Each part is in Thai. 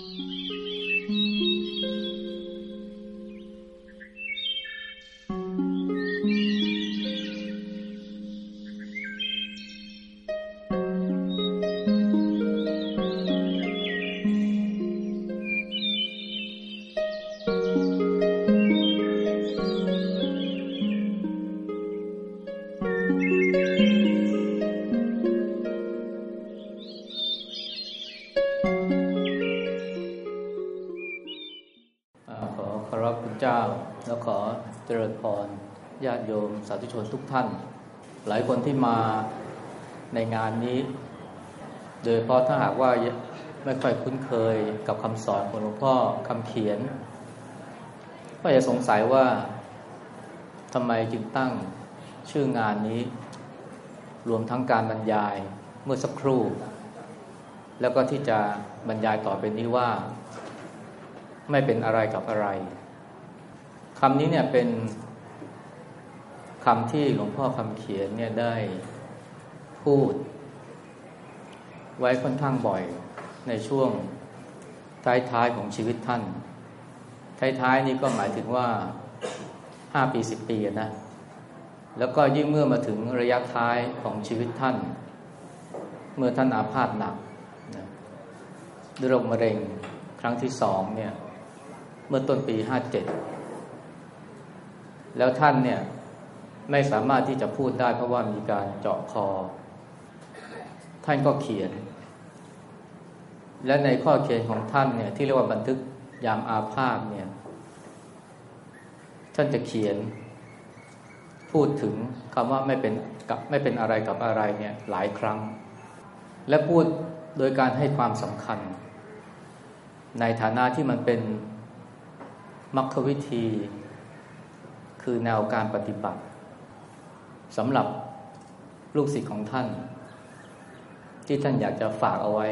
Mm-hmm. ชนทุกท่าน หลายคนที่มาในงานนี้ โดยเพราะถ้าหากว่าไม่ค่อยคุ้นเคยกับคำสอนของหลวงพ่อคำเขียน ก็จะสงสัยว่าทำไมจึงตั้งชื่องานนี้ รวมทั้งการบรรยายเมื่อสักครู่ แล้วก็ที่จะบรรยายต่อไปนี้ว่า ไม่เป็นอะไรกับอะไรคำนี้เนี่ยเป็นำที่หลวงพ่อคำเขียนเนี่ยได้พูด ไว้ค่อนข้างบ่อยในช่วงท้ายๆของชีวิตท่าน ท้ายๆนี้ก็หมายถึงว่าห้าปีสิบปีนะ แล้วก็ยิ่งเมื่อมาถึงระยะท้ายของชีวิตท่าน เมื่อท่านอาพาธหนักนะด้วยโรคมะเร็งครั้งที่สองเนี่ย เมื่อต้นปีห้าเจ็ดแล้วท่านเนี่ย ไม่สามารถที่จะพูดได้เพราะว่ามีการเจาะคอ ท่านก็เขียน และในข้อเขียนของท่านเนี่ยที่เรียกว่าบันทึกยามอาพาธเนี่ย ท่านจะเขียน พูดถึงคำว่าไม่เป็นกับไม่เป็นอะไรกับอะไรเนี่ยหลายครั้ง และพูดโดยการให้ความสำคัญ ในฐานะที่มันเป็นมรรควิธี คือแนวการปฏิบัติ สำหรับลูกศิษย์ของท่าน ที่ท่านอยากจะฝากเอาไว้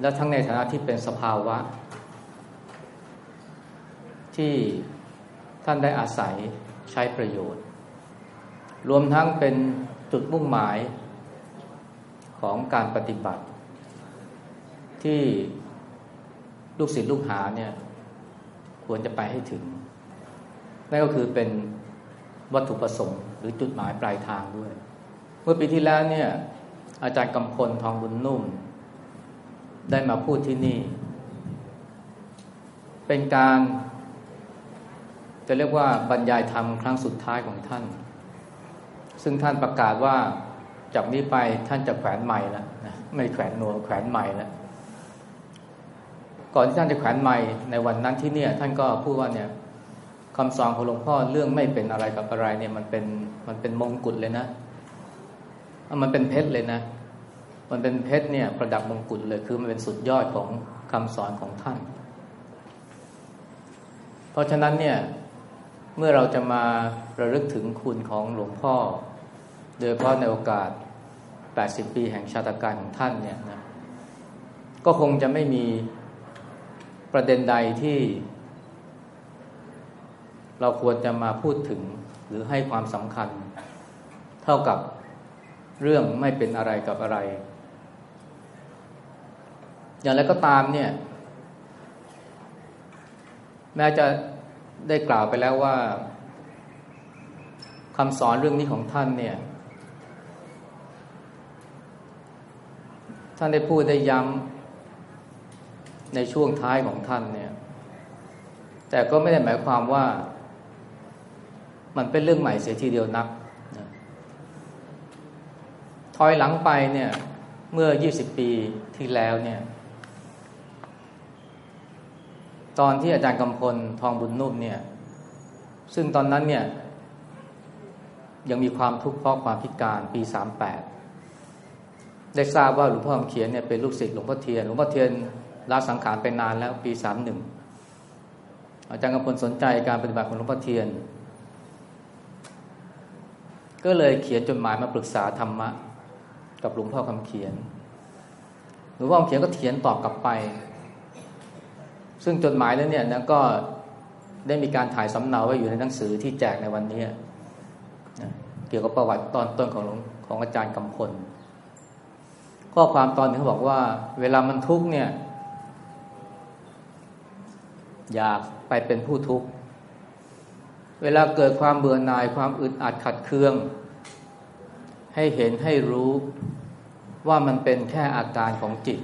และทั้งในฐานะที่เป็นสภาวะ ที่ท่านได้อาศัยใช้ประโยชน์ รวมทั้งเป็นจุดมุ่งหมายของการปฏิบัติ ที่ลูกศิษย์ลูกหาเนี่ยควรจะไปให้ถึง นั่นก็คือเป็น วัตถุประสงค์ หรือจุดหมายปลายทางด้วย เมื่อปีที่แล้วเนี่ยอาจารย์กำพลทองบุญนุ่ม ได้มาพูดที่นี่ เป็นการ จะเรียกว่าบรรยายธรรมครั้งสุดท้ายของท่าน ซึ่งท่านประกาศว่าจากนี้ไปท่านจะแขวนใหม่แล้วนะไม่แขวนโนแขวนใหม่แล้วก่อนที่ท่านจะแขวนใหม่ในวันนั้นที่เนี่ย ท่านก็พูดว่าเนี่ย คำสอนของหลวงพ่อเรื่องไม่เป็นอะไรกับอะไรเนี่ยมันเป็นมันเป็นมงกุฎเลยนะ มันเป็นเพชรเลยนะ มันเป็นเพชรเนี่ยประดับมงกุฎเลยคือมันเป็นสุดยอดของคำสอนของท่าน เพราะฉะนั้นเนี่ยเมื่อเราจะมาระลึกถึงคุณของหลวงพ่อ โดยเฉพาะในโอกาส 80 ปีแห่งชาติการของท่านเนี่ยนะก็คงจะไม่มีประเด็นใดที่ เราควรจะมาพูดถึงหรือให้ความสำคัญ เท่ากับเรื่องไม่เป็นอะไรกับอะไร อย่างไรก็ตามเนี่ย แม้จะได้กล่าวไปแล้วว่าคำสอนเรื่องนี้ของท่านเนี่ย ท่านได้พูดได้ย้ำในช่วงท้ายของท่านเนี่ย แต่ก็ไม่ได้หมายความว่า มันเป็นเรื่องใหม่เสียทีเดียวนักนะถอยหลังไปเนี่ย เมื่อ 20 ปีที่แล้วเนี่ย ตอนที่อาจารย์กำพลทองบุญนุ่มเนี่ย ซึ่งตอนนั้นเนี่ย ยังมีความทุกข์เพราะความพิการปี 38 ได้ทราบว่าหลวงพ่อคำเขียนเนี่ยเป็นลูกศิษย์หลวงพ่อเทียนหลวงพ่อเทียนลาสังขารไปนานแล้วปี 31อาจารย์กำพลสนใจการปฏิบัติของหลวงพ่อเทียน ก็เลยเขียนจดหมายมาปรึกษาธรรมะ กับหลวงพ่อคำเขียนหลวงพ่อคำเขียนก็เขียนตอบกลับไป ซึ่งจดหมายนั้นเนี่ยนะก็ได้มีการถ่ายสำเนาไว้อยู่ในหนังสือที่แจกในวันนี้นะเกี่ยวกับประวัติตอนต้นของของอาจารย์กำพลขข้อความตอนนี้เขาบอกว่า เวลามันทุกข์เนี่ย อยากไปเป็นผู้ทุกข์ เวลาเกิดความเบื่อหน่ายความอึดอัดขัดเคือง ให้เห็นให้รู้ว่ามันเป็นแค่อาการของจิต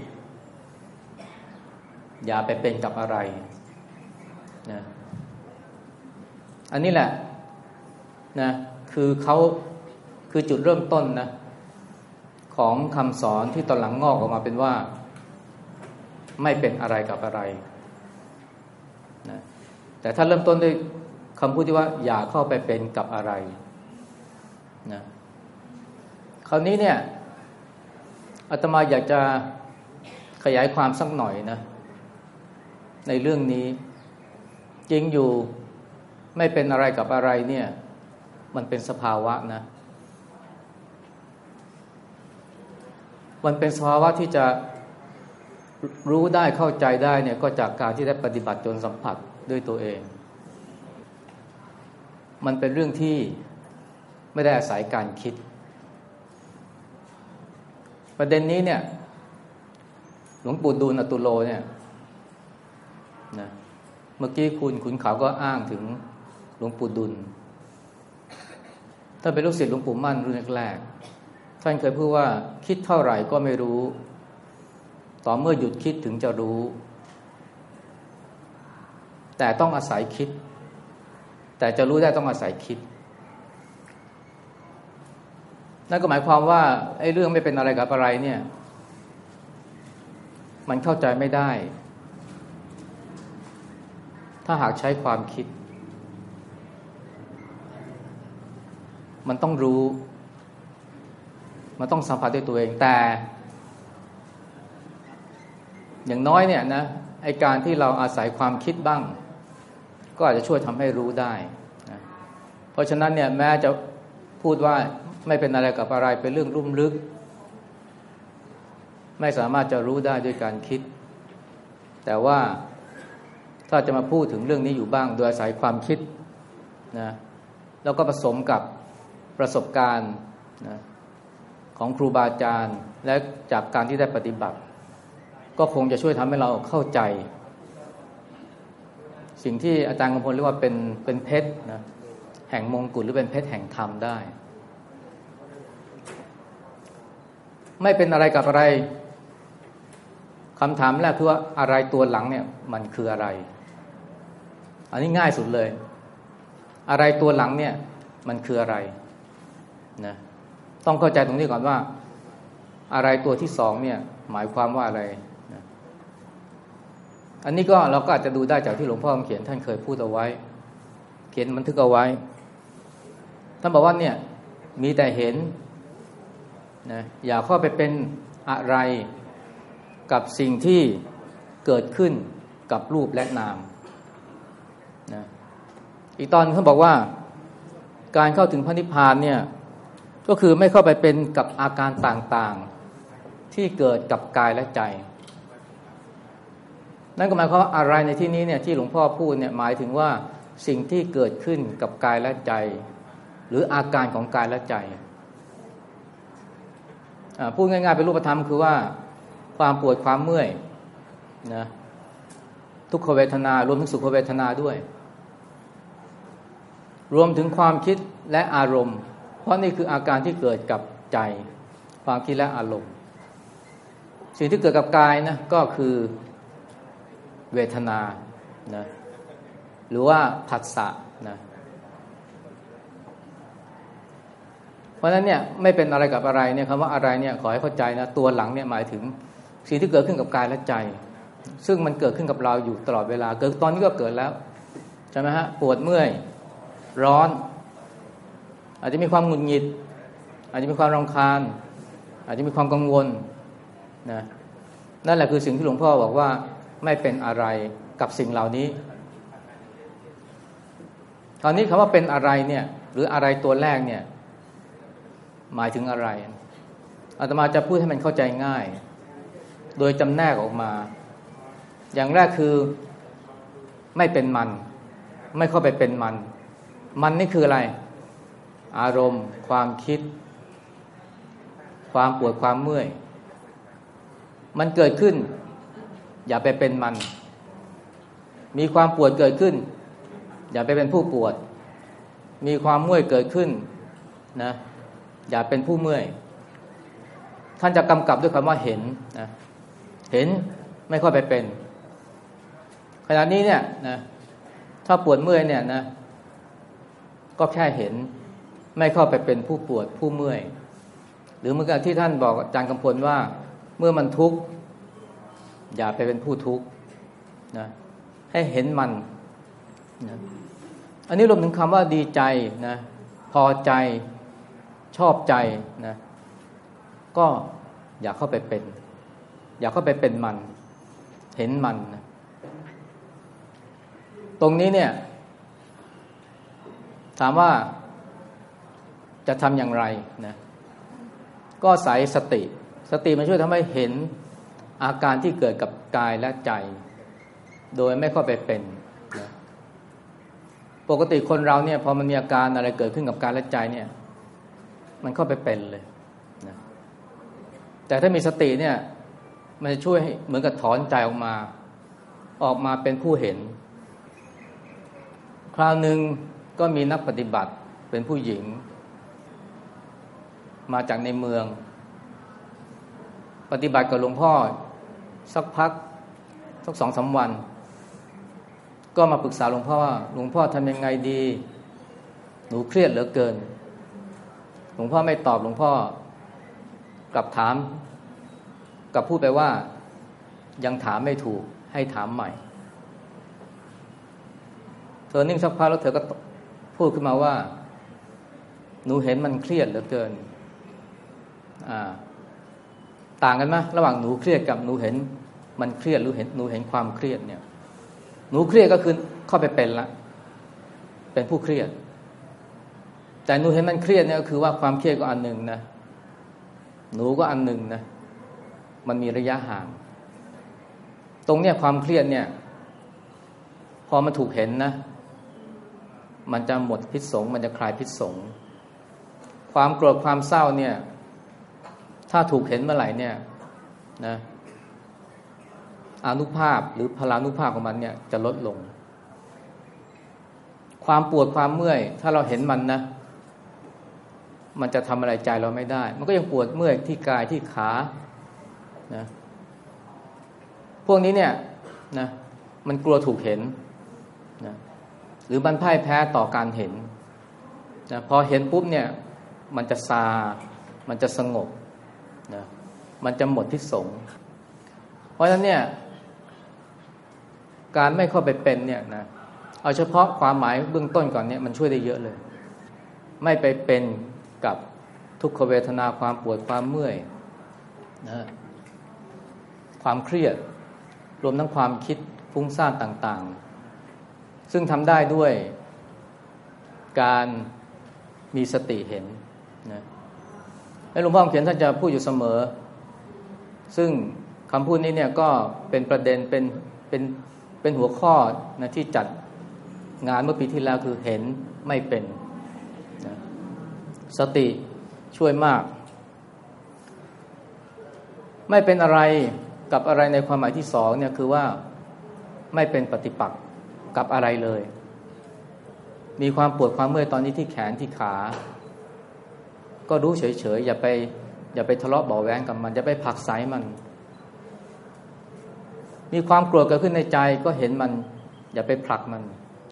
อย่าไปเป็นกับอะไรนะอันนี้แหละนะคือเขาคือจุดเริ่มต้นนะของคำสอนที่ตอนหลังงอกออกมาเป็นว่า ไม่เป็นอะไรกับอะไรนะแต่ถ้าเริ่มต้นด้วย คำพูดที่ว่าอย่าเข้าไปเป็นกับอะไรนะคราวนี้เนี่ยอาตมาอยากจะขยายความสักหน่อยนะ ในเรื่องนี้ จริงอยู่ไม่เป็นอะไรกับอะไรเนี่ย มันเป็นสภาวะนะ มันเป็นสภาวะที่จะรู้ได้เข้าใจได้เนี่ยก็จากการที่ได้ปฏิบัติจนสัมผัสด้วยตัวเอง มันเป็นเรื่องที่ไม่ได้อาศัยการคิด ประเด็นนี้เนี่ย หลวงปู่ดูลอตุโลเนี่ยนะเมื่อกี้คุณขุนเขาก็อ้างถึงหลวงปู่ดุลถ้าเป็นลูกศิษย์หลวงปู่มั่นรุ่นแรกท่านเคยพูดว่าคิดเท่าไหร่ก็ไม่รู้ ต่อเมื่อหยุดคิดถึงจะรู้ แต่ต้องอาศัยคิด แต่จะรู้ได้ต้องอาศัยคิด นั่นก็หมายความว่าไอ้เรื่องไม่เป็นอะไรกับอะไรเนี่ย มันเข้าใจไม่ได้ ถ้าหากใช้ความคิด มันต้องรู้ มันต้องสัมผัสด้วยตัวเองแต่ อย่างน้อยเนี่ยนะไอการที่เราอาศัยความคิดบ้าง ก็อาจจะช่วยทำให้รู้ได้นะเพราะฉะนั้นเนี่ยแม้จะพูดว่าไม่เป็นอะไรกับอะไรเป็นเรื่องรุ่มลึก ไม่สามารถจะรู้ได้ด้วยการคิด แต่ว่าถ้าจะมาพูดถึงเรื่องนี้อยู่บ้าง โดยอาศัยความคิดนะแล้วก็ผสมกับประสบการณ์นะของครูบาอาจารย์ และจากการที่ได้ปฏิบัติ ก็คงจะช่วยทำให้เราเข้าใจ สิ่งที่อาจารย์กำพลเรียกว่าเป็นเป็นเพชรนะแห่งมงกุฎหรือเป็นเพชรแห่งธรรมได้ ไม่เป็นอะไรกับอะไรคำถามแรกคือว่าอะไรตัวหลังเนี่ย มันคืออะไร อันนี้ง่ายสุดเลย อะไรตัวหลังเนี่ย มันคืออะไรนะต้องเข้าใจตรงนี้ก่อนว่า อะไรตัวที่สองเนี่ย หมายความว่าอะไร อันนี้ก็เราก็อาจจะดูได้จากที่หลวงพ่อเขียนท่านเคยพูดเอาไว้ เขียนบันทึกเอาไว้ ท่านบอกว่าเนี่ยมีแต่เห็นนะอย่าเข้าไปเป็นอะไรกับสิ่งที่เกิดขึ้นกับรูปและนามนะอีกตอนเขาบอกว่า การเข้าถึงพระนิพพานเนี่ยก็คือไม่เข้าไปเป็นกับอาการต่างๆ ที่เกิดกับกายและใจ นั่นก็หมายความว่าอะไรในที่นี้เนี่ยที่หลวงพ่อพูดเนี่ยหมายถึงว่าสิ่งที่เกิดขึ้นกับกายและใจ หรืออาการของกายและใจพูดง่ายๆเป็นรูปธรรมคือว่าความปวดความเมื่อยนะทุกขเวทนารวมถึงสุขเวทนาด้วย รวมถึงความคิดและอารมณ์ เพราะนี่คืออาการที่เกิดกับใจ ความคิดและอารมณ์ สิ่งที่เกิดกับกายนะก็คือ เวทนานะหรือว่าผัสสะนะเพราะฉะนั้นเนี่ยไม่เป็นอะไรกับอะไรเนี่ยคำว่าอะไรเนี่ยขอให้เข้าใจนะตัวหลังเนี่ยหมายถึงสิ่งที่เกิดขึ้นกับกายและใจ ซึ่งมันเกิดขึ้นกับเราอยู่ตลอดเวลา เกิดตอนนี้ก็เกิดแล้วใช่ไหมฮะปวดเมื่อยร้อน อาจจะมีความหงุดหงิด อาจจะมีความรำคาญ อาจจะมีความกังวลนะนั่นแหละคือสิ่งที่หลวงพ่อบอกว่า ไม่เป็นอะไรกับสิ่งเหล่านี้คราวนี้คำว่าเป็นอะไรเนี่ยหรืออะไรตัวแรกเนี่ยหมายถึงอะไรอาตมาจะพูดให้มันเข้าใจง่าย โดยจำแนกออกมา อย่างแรกคือไม่เป็นมัน ไม่เข้าไปเป็นมัน มันนี่คืออะไร อารมณ์ ความคิด ความปวดความเมื่อย มันเกิดขึ้น อย่าไปเป็นมัน มีความปวดเกิดขึ้น อย่าไปเป็นผู้ปวด มีความเมื่อยเกิดขึ้นนะอย่าเป็นผู้เมื่อย ท่านจะกำกับด้วยคำว่าเห็นนะเห็นไม่ค่อยไปเป็น ขณะนี้เนี่ยนะถ้าปวดเมื่อยเนี่ยนะ ก็แค่เห็นไม่เข้าไปเป็นผู้ปวดผู้เมื่อย หรือเมื่อกี้ที่ท่านบอกอาจารย์กำพลว่า เมื่อมันทุกข์ อย่าไปเป็นผู้ทุกข์นะให้เห็นมันนะอันนี้รวมถึงคำว่าดีใจนะพอใจชอบใจนะก็อย่าเข้าไปเป็น อย่าเข้าไปเป็นมัน เห็นมันนะตรงนี้เนี่ย ถามว่าจะทำอย่างไรนะก็ใส่สติ สติมันช่วยทำให้เห็น อาการที่เกิดกับกายและใจ โดยไม่เข้าไปเป็นนะปกติคนเราเนี่ยพอมันมีอาการอะไรเกิดขึ้นกับกายและใจเนี่ย มันเข้าไปเป็นเลยนะแต่ถ้ามีสติเนี่ย มันจะช่วยเหมือนกับถอนใจออกมา ออกมาเป็นผู้เห็น คราวหนึ่งก็มีนักปฏิบัติเป็นผู้หญิง มาจากในเมือง ปฏิบัติกับหลวงพ่อ สักพักสักสองสาวัน ก็มาปรึกษาหลวงพ่อว่าหลวงพ่อทำยังไงดี หนูเครียดเหลือเกิน หลวงพ่อไม่ตอบหลวงพ่อกลับถามกลับพูดไปว่ายังถามไม่ถูกให้ถามใหม่ เธอนิ่งสักพักแล้วเธอก็พูดขึ้นมาว่า หนูเห็นมันเครียดเหลือเกิน อ่า ต่างกันไหมระหว่างหนูเครียดกับหนูเห็น มันเครียดหรือเห็นหนูเห็นความเครียดเนี่ย หนูเครียดก็คือเข้าไปเป็นละเป็นผู้เครียด แต่หนูเห็นมันเครียดเนี่ยก็คือว่าความเครียดก็อันหนึ่งนะหนูก็อันหนึ่งนะมันมีระยะห่าง ตรงเนี้ยความเครียดเนี่ย พอมันถูกเห็นนะ มันจะหมดพิษสงมันจะคลายพิษสงความโกรธความเศร้าเนี่ย ถ้าถูกเห็นเมื่อไหร่เนี่ยนะอนุภาพหรือพลานุภาพของมันเนี่ยจะลดลง ความปวดความเมื่อย ถ้าเราเห็นมันนะ มันจะทำอะไรใจเราไม่ได้ มันก็ยังปวดเมื่อยที่กายที่ขานะพวกนี้เนี่ยนะมันกลัวถูกเห็นนะหรือมันพ่ายแพ้ต่อการเห็นนะพอเห็นปุ๊บเนี่ย มันจะซา มันจะสงบ มันจะหมดทิศสงเพราะฉะนั้นเนี่ย การไม่เข้าไปเป็นเนี่ยนะเอาเฉพาะความหมายเบื้องต้นก่อนเนี่ยมันช่วยได้เยอะเลย ไม่ไปเป็นกับทุกขเวทนาความปวดความเมื่อยนะความเครียด รวมทั้งความคิดฟุ้งซ่านต่างๆ ซึ่งทำได้ด้วยการมีสติเห็นนะและหลวงพ่อเขียนท่านจะพูดอยู่เสมอ ซึ่งคำพูดนี้เนี่ยก็เป็นประเด็นเป็นเป็นเป็นหัวข้อนะที่จัดงานเมื่อปีที่แล้วคือเห็นไม่เป็นนะสติช่วยมาก ไม่เป็นอะไรกับอะไรในความหมายที่สองเนี่ยคือว่าไม่เป็นปฏิปักษ์กับอะไรเลย มีความปวดความเมื่อยตอนนี้ที่แขนที่ขา ก็รู้เฉยๆอย่าไป อย่าไปทะเลาะเบาแหวงกับมัน อย่าไปผักสมัน มีความกลัวเกิดขึ้นในใจก็เห็นมัน อย่าไปผลักมัน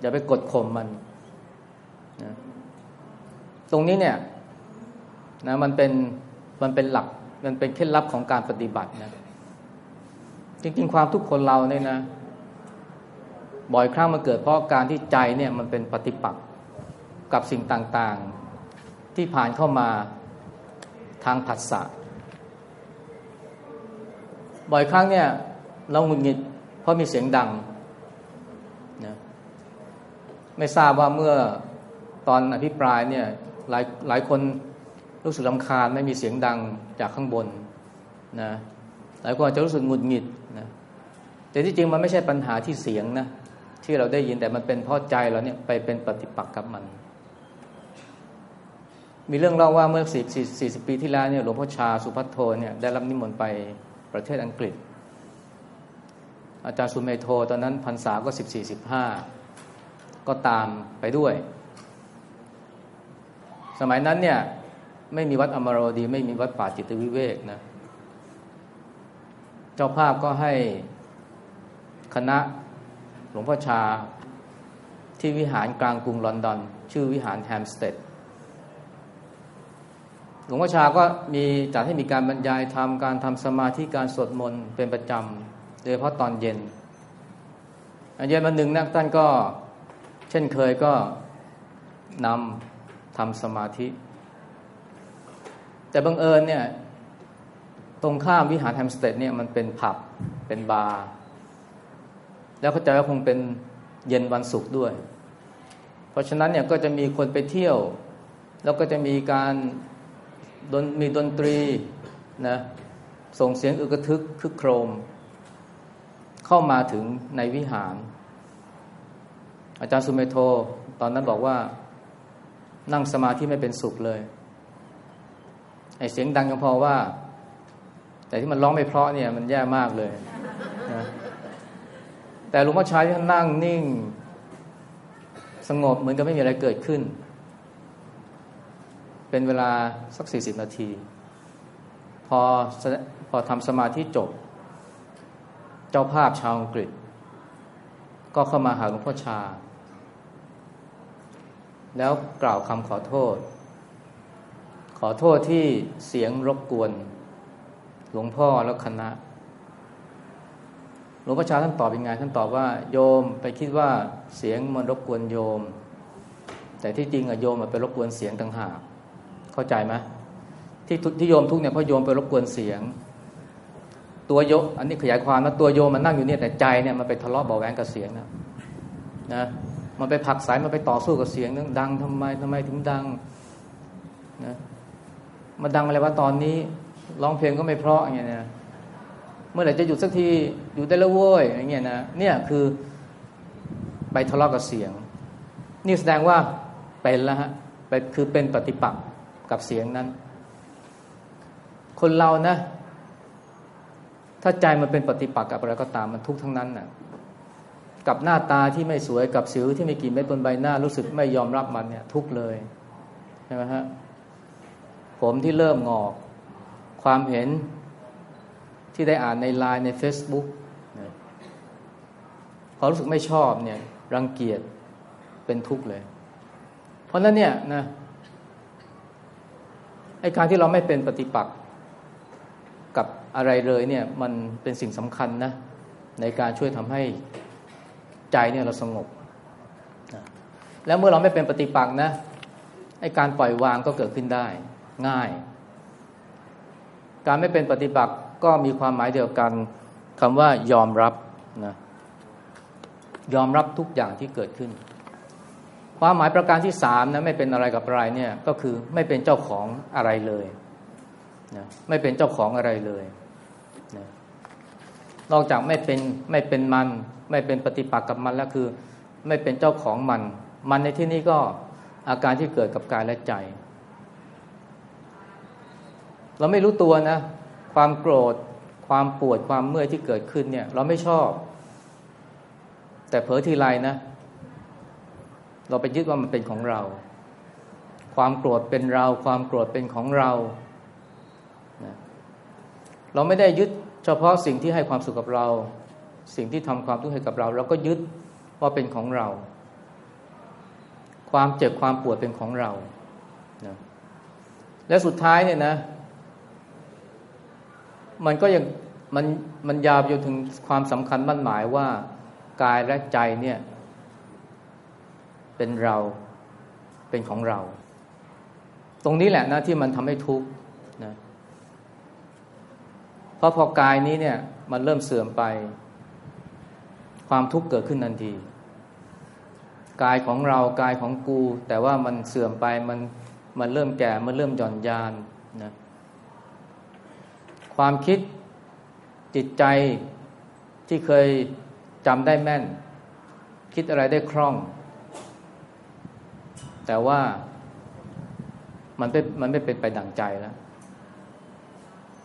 อย่าไปกดข่มมันนะตรงนี้เนี่ยนะมันเป็นมันเป็นหลักมันเป็นเคล็ดลับของการปฏิบัตินะจริงๆ ความทุกคนเราเนี่ยนะ บ่อยครั้งมันเกิดเพราะการที่ใจเนี่ยมันเป็นปฏิปักษ์กับสิ่งต่างๆ ที่ผ่านเข้ามา ทางผัสสะบ่อยครั้งเนี่ย เราหงุดหงิด เพราะมีเสียงดังนะไม่ทราบว่าเมื่อตอนอภิปรายเนี่ยหลายหลายคนรู้สึกลำคาญไม่มีเสียงดังจากข้างบนนะหลายคนอาจจะรู้สึกหงุดหงิดนะแต่ที่จริงมันไม่ใช่ปัญหาที่เสียงนะที่เราได้ยินแต่มันเป็นเพราะใจเราเนี่ยไปเป็นปฏิปักษ์กับมัน มีเรื่องเล่าว่าเมื่อสี่สี่สิบปีที่แล้วเนี่ยหลวงพ่อชาสุพัทโทเนี่ยได้รับนิมนต์ไปประเทศอังกฤษ อาจารย์สุเมโทตอนนั้นพรรษาก็สิบสี่สิบห้าก็ตามไปด้วย สมัยนั้นเนี่ยไม่มีวัดอมรดี ไม่มีวัดป่าจิตวิเวกนะ เจ้าภาพก็ให้คณะหลวงพ่อชาที่วิหารกลางกรุงลอนดอน ชื่อวิหารแฮมสเตด ลวงพ่อชาก็มีจัดให้มีการบรรยายทำการทำสมาธิการสวดมนต์เป็นประจำโดยเฉพาะตอนเย็นเย็นวันหนึ่งนักท่านก็เช่นเคยก็นำทำสมาธิ แต่บังเอิญเนี่ย ตรงข้ามวิหารแฮมสเตดเนี่ยมันเป็นผับเป็นบาร์แล้วเข้าใจว่าคงเป็นเย็นวันศุกร์ด้วย เพราะฉะนั้นเนี่ยก็จะมีคนไปเที่ยว แล้วก็จะมีการ ดนมีดนตรีนะส่งเสียงอึกทึกคึกโครม เข้ามาถึงในวิหาร อาจารย์สุเมโท ตอนนั้นบอกว่านั่งสมาธิไม่เป็นสุขเลยไอเสียงดังยังพอว่า แต่ที่มันร้องไม่เพราะเนี่ย มันแย่มากเลยนะแต่หลวงพ่อชายท่านนั่งนิ่ง สงบเหมือนกับไม่มีอะไรเกิดขึ้น เป็นเวลาสักสี่สิบนาที พอพอทำสมาธิจบ เจ้าภาพชาวอังกฤษ ก็เข้ามาหาหลวงพ่อชา แล้วกล่าวคำขอโทษ ขอโทษที่เสียงรบกวน หลวงพ่อแล้วคณะ หลวงพ่อชาท่านตอบยังไงท่านตอบว่า โยมไปคิดว่าเสียงมันรบกวนโยม แต่ที่จริงอะโยมมันไปรบกวนเสียงต่างหาก เข้าใจไหมที่ที่โยมทุกเนี่ยเพราะโยมไปรบกวนเสียง ตัวโยอันนี้ขยายความนะตัวโยมมันนั่งอยู่เนี่ยแต่ใจเนี่ยมันไปทะเลาะเบาแวงกับเสียงนะนะมันไปผักสายมันไปต่อสู้กับเสียงนึงดังทำไมทำไมถึงดังนะมันดังอะไรวะตอนนี้ร้องเพลงก็ไม่เพราะอย่างเงี้ยนะเมื่อไหร่จะหยุดสักทีอยู่ได้แล้วโว้ยอย่างเงี้ยนะเนี่ยคือไปทะเลาะกับเสียง นี่แสดงว่าเป็นแล้วฮะไปคือเป็นปฏิปักษ์ กับเสียงนั้น คนเรานะ ถ้าใจมันเป็นปฏิปักษ์กับอะไรก็ตามมันทุกข์ทั้งนั้นนะ่ะกับหน้าตาที่ไม่สวยกับสิวที่ไม่กินไม่บนใบหน้า รู้สึกไม่ยอมรับมันเนี่ย ทุกเลยใช่ไหมฮะผมที่เริ่มงอก ความเห็นที่ได้อ่านในไลน์ใน Facebook พอรู้สึกไม่ชอบเนี่ย รังเกียจเป็นทุกข์เลย เพราะนั้นเนี่ยนะ ไอการที่เราไม่เป็นปฏิปักษ์กับอะไรเลยเนี่ยมันเป็นสิ่งสำคัญนะในการช่วยทำให้ใจเนี่ยเราสงบนะแล้วเมื่อเราไม่เป็นปฏิปักษ์นะไอการปล่อยวางก็เกิดขึ้นได้ง่าย การไม่เป็นปฏิปักษ์ก็มีความหมายเดียวกันคำว่ายอมรับนะยอมรับทุกอย่างที่เกิดขึ้น ความหมายประการที่สามนะไม่เป็นอะไรกับอะไรเนี่ยก็คือไม่เป็นเจ้าของอะไรเลยนะไม่เป็นเจ้าของอะไรเลยนะนอกจากไม่เป็นไม่เป็นมัน ไม่เป็นปฏิปักษ์กับมันแล้วคือ ไม่เป็นเจ้าของมัน มันในที่นี้ก็อาการที่เกิดกับกายและใจ เราไม่รู้ตัวนะ ความโกรธ ความปวดความเมื่อยที่เกิดขึ้นเนี่ย เราไม่ชอบ แต่เผลอทีไรนะ เราไปยึดว่ามันเป็นของเรา ความโกรธเป็นเรา ความโกรธเป็นของเรานะเราไม่ได้ยึดเฉพาะสิ่งที่ให้ความสุขกับเรา สิ่งที่ทำความทุกข์ให้กับเรา เราก็ยึดว่าเป็นของเรา ความเจ็บความปวดเป็นของเรานะและสุดท้ายเนี่ยนะ มันก็ยังมันมันยาวจนถึงความสำคัญมั่นหมายว่ากายและใจเนี่ย เป็นเราเป็นของเรา ตรงนี้แหละนะที่มันทำให้ทุกข์นะเพราะพอกายนี้เนี่ย มันเริ่มเสื่อมไป ความทุกข์เกิดขึ้นทันทีกายของเรากายของกู แต่ว่ามันเสื่อมไปมันมันเริ่มแก่มันเริ่มหย่อนยานนะความคิดจิตใจที่เคยจำได้แม่น คิดอะไรได้คล่อง แต่ว่ามันเป็นมันไม่เป็นไปดั่งใจแล้ว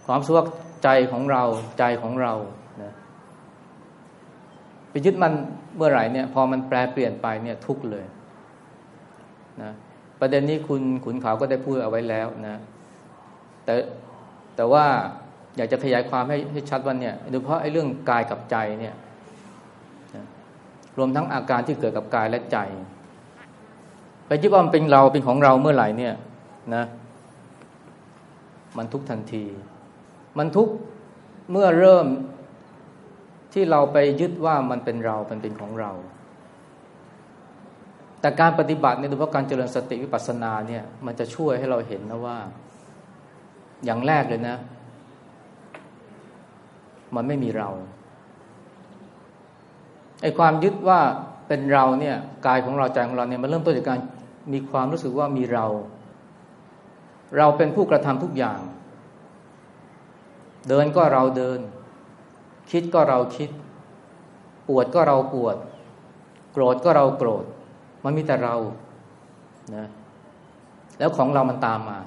ความสึกใจของเราใจของเรานะไปยึดมันเมื่อไหร่เนี่ย พอมันแปลเปลี่ยนไปเนี่ยทุกเลยนะประเด็นนี้คุณขุนเขาก็ได้พูดเอาไว้แล้วนะ แต่แต่ว่าอยากจะขยายความให้ให้ชัดว่าเนี่ยโดยเฉพาะไอ้เรื่องกายกับใจเนี่ยรวมทั้งอาการที่เกิดกับกายและใจ ไปยึดว่ามันเป็นเราเป็นของเราเมื่อไหร่เนี่ยนะ มันทุกทันที มันทุกเมื่อเริ่มที่เราไปยึดว่ามันเป็นเรามันเป็นของเรา แต่การปฏิบัติในโดยเฉพาะการเจริญสติวิปัสสนาเนี่ย มันจะช่วยให้เราเห็นนะว่า อย่างแรกเลยนะ มันไม่มีเราไอ้ความยึดว่าเป็นเราเนี่ยกายของเราใจของเราเนี่ยมันเริ่มต้นจากการ มีความรู้สึกว่ามีเรา เราเป็นผู้กระทำทุกอย่าง เดินก็เราเดิน คิดก็เราคิด ปวดก็เราปวด โกรธก็เราโกรธ มันมีแต่เรานะแล้วของเรามันตามมา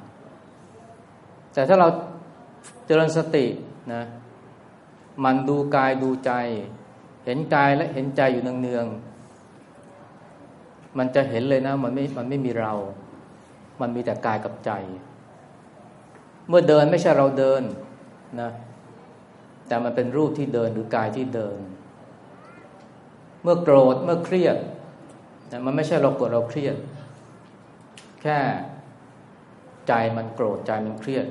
แต่ถ้าเราเจริญสตินะมันดูกายดูใจ เห็นกายและเห็นใจอยู่เนืองๆ มันจะเห็นเลยนะ มันไม่มันไม่มีเรา มันมีแต่กายกับใจ เมื่อเดินไม่ใช่เราเดินนะ แต่มันเป็นรูปที่เดินหรือกายที่เดิน เมื่อโกรธเมื่อเครียดนะมันไม่ใช่เราโกรธเราเครียด แค่ใจมันโกรธใจมันเครียด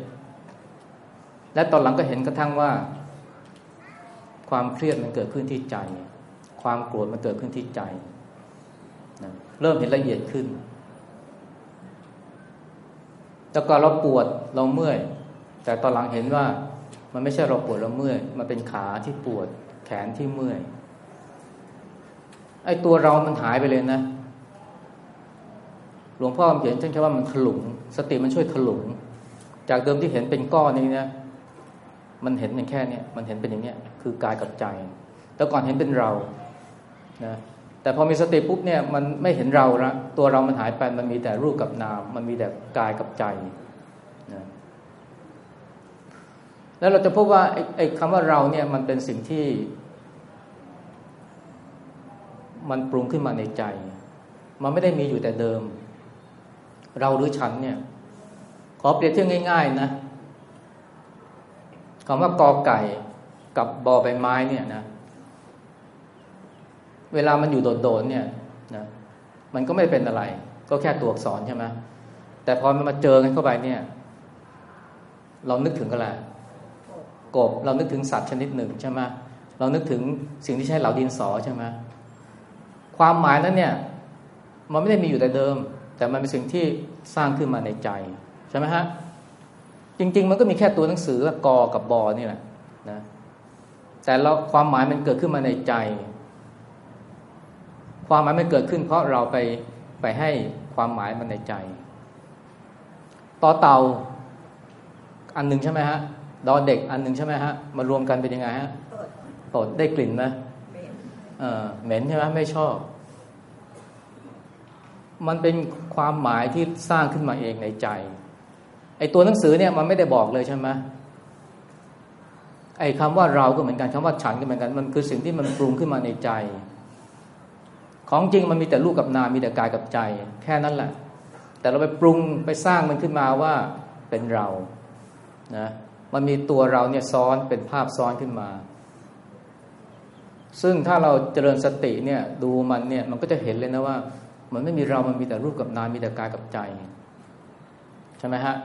และตอนหลังก็เห็นกระทั่งว่า ความเครียดมันเกิดขึ้นที่ใจ ความโกรธมันเกิดขึ้นที่ใจ เริ่มเห็นละเอียดขึ้นแต่ก่อนเราปวดเราเมื่อย แต่ตอนหลังเห็นว่ามันไม่ใช่เราปวดเราเมื่อย มันเป็นขาที่ปวดแขนที่เมื่อยไอ้ตัวเรามันหายไปเลยนะ หลวงพ่อเขียนท่านแค่ว่ามันถลุง สติมันช่วยถลุง จากเดิมที่เห็นเป็นก้อนนี้นะ มันเห็นอย่างแค่นี้มันเห็นเป็นอย่างเนี้ยคือกายกับใจแต่ก่อนเห็นเป็นเรา นะ แต่พอมีสติปุ๊บเนี่ยมันไม่เห็นเราละตัวเรามันหายไปมันมีแต่รูปกับนาม มันมีแต่กายกับใจนะแล้วเราจะพบว่าไอ้คำว่าเราเนี่ยมันเป็นสิ่งที่ มันปรุงขึ้นมาในใจ มันไม่ได้มีอยู่แต่เดิม เราหรือฉันเนี่ย ขอเปรียบเทียบง่าย ๆ นะคำว่ากอไก่กับบอใบไม้เนี่ยนะเเวลามันอยู่โดดๆเนี่ยนะมันก็ไม่เป็นอะไร ก็แค่ตัวอักษรใช่ไหมแต่พอมันมาเจอกันเข้าไปเนี่ย เรานึกถึงอะไรกบเรานึกถึงสัตว์ชนิดหนึ่งใช่ไหมเรานึกถึงสิ่งที่ใช้เหลาดินสอใช่ไหมความหมายนั้นเนี่ย มันไม่ได้มีอยู่แต่เดิม แต่มันเป็นสิ่งที่สร้างขึ้นมาในใจใช่ไหมฮะจริง ๆ มันก็มีแค่ตัวหนังสือกอกับบอนี่แหละนะแต่เราความหมายมันเกิดขึ้นมาในใจ ความหมายมันเกิดขึ้น เพราะเราไปไปให้ความหมายมันในใจ ต่อเต่าอันหนึ่งใช่ไหมฮะดอเด็กอันหนึ่งใช่ไหมฮะมารวมกันเป็นยังไงฮะตดได้กลิ่นไหมเออเหม็นใช่ไหมไม่ชอบ มันเป็นความหมายที่สร้างขึ้นมาเองในใจ ไอ้ตัวหนังสือเนี่ยมันไม่ได้บอกเลยใช่ไหมไอ้คำว่าเราก็เหมือนกันคำว่าฉันก็เหมือนกัน มันคือสิ่งที่มันปรุงขึ้นมาในใจ ของจริงมันมีแต่รูปกับนามมีแต่กายกับใจ แค่นั้นแหละ แต่เราไปปรุงไปสร้างมันขึ้นมาว่าเป็นเรานะมันมีตัวเราเนี่ยซ้อนเป็นภาพซ้อนขึ้นมา ซึ่งถ้าเราเจริญสติเนี่ยดูมันเนี่ยมันก็จะเห็นเลยนะว่า มันไม่มีเรา มันมีแต่รูปกับนามมีแต่กายกับใจใช่ไหมฮะ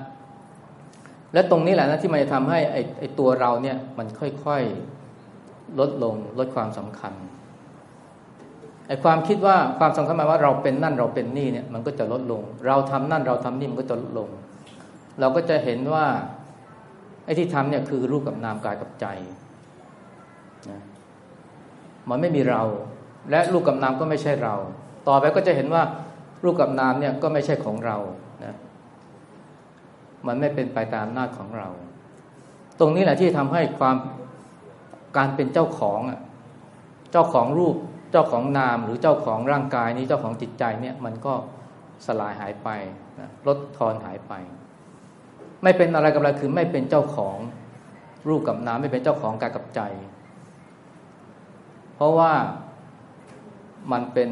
และตรงนี้แหละนะที่มันจะทำให้ไอ้ไอตัวเราเนี่ยมันค่อยๆลดลงลดความสำคัญ ไอ้ความคิดว่าความสำคัญหมายว่าเราเป็นนั่นเราเป็นนี่เนี่ยมันก็จะลดลง เราทำนั่นเราทำนี่มันก็จะลดลง เราก็จะเห็นว่าไอ้ที่ทำเนี่ยคือรูปกับนามกายกับใจนะมันไม่มีเรา และรูปกับนามก็ไม่ใช่เรา ต่อไปก็จะเห็นว่ารูปกับนามเนี่ยก็ไม่ใช่ของเรานะมันไม่เป็นไปตามอำนาของเรา ตรงนี้แหละที่ทำให้ความการเป็นเจ้าของอะเจ้าของรูป เจ้าของนามหรือเจ้าของร่างกายนี้เจ้าของจิตใจเนี่ยมันก็สลายหายไปลดทอนหายไป ไม่เป็นอะไรกับอะไรคือไม่เป็นเจ้าของรูปกับนามไม่เป็นเจ้าของกายกับใจ เพราะว่ามันเป็น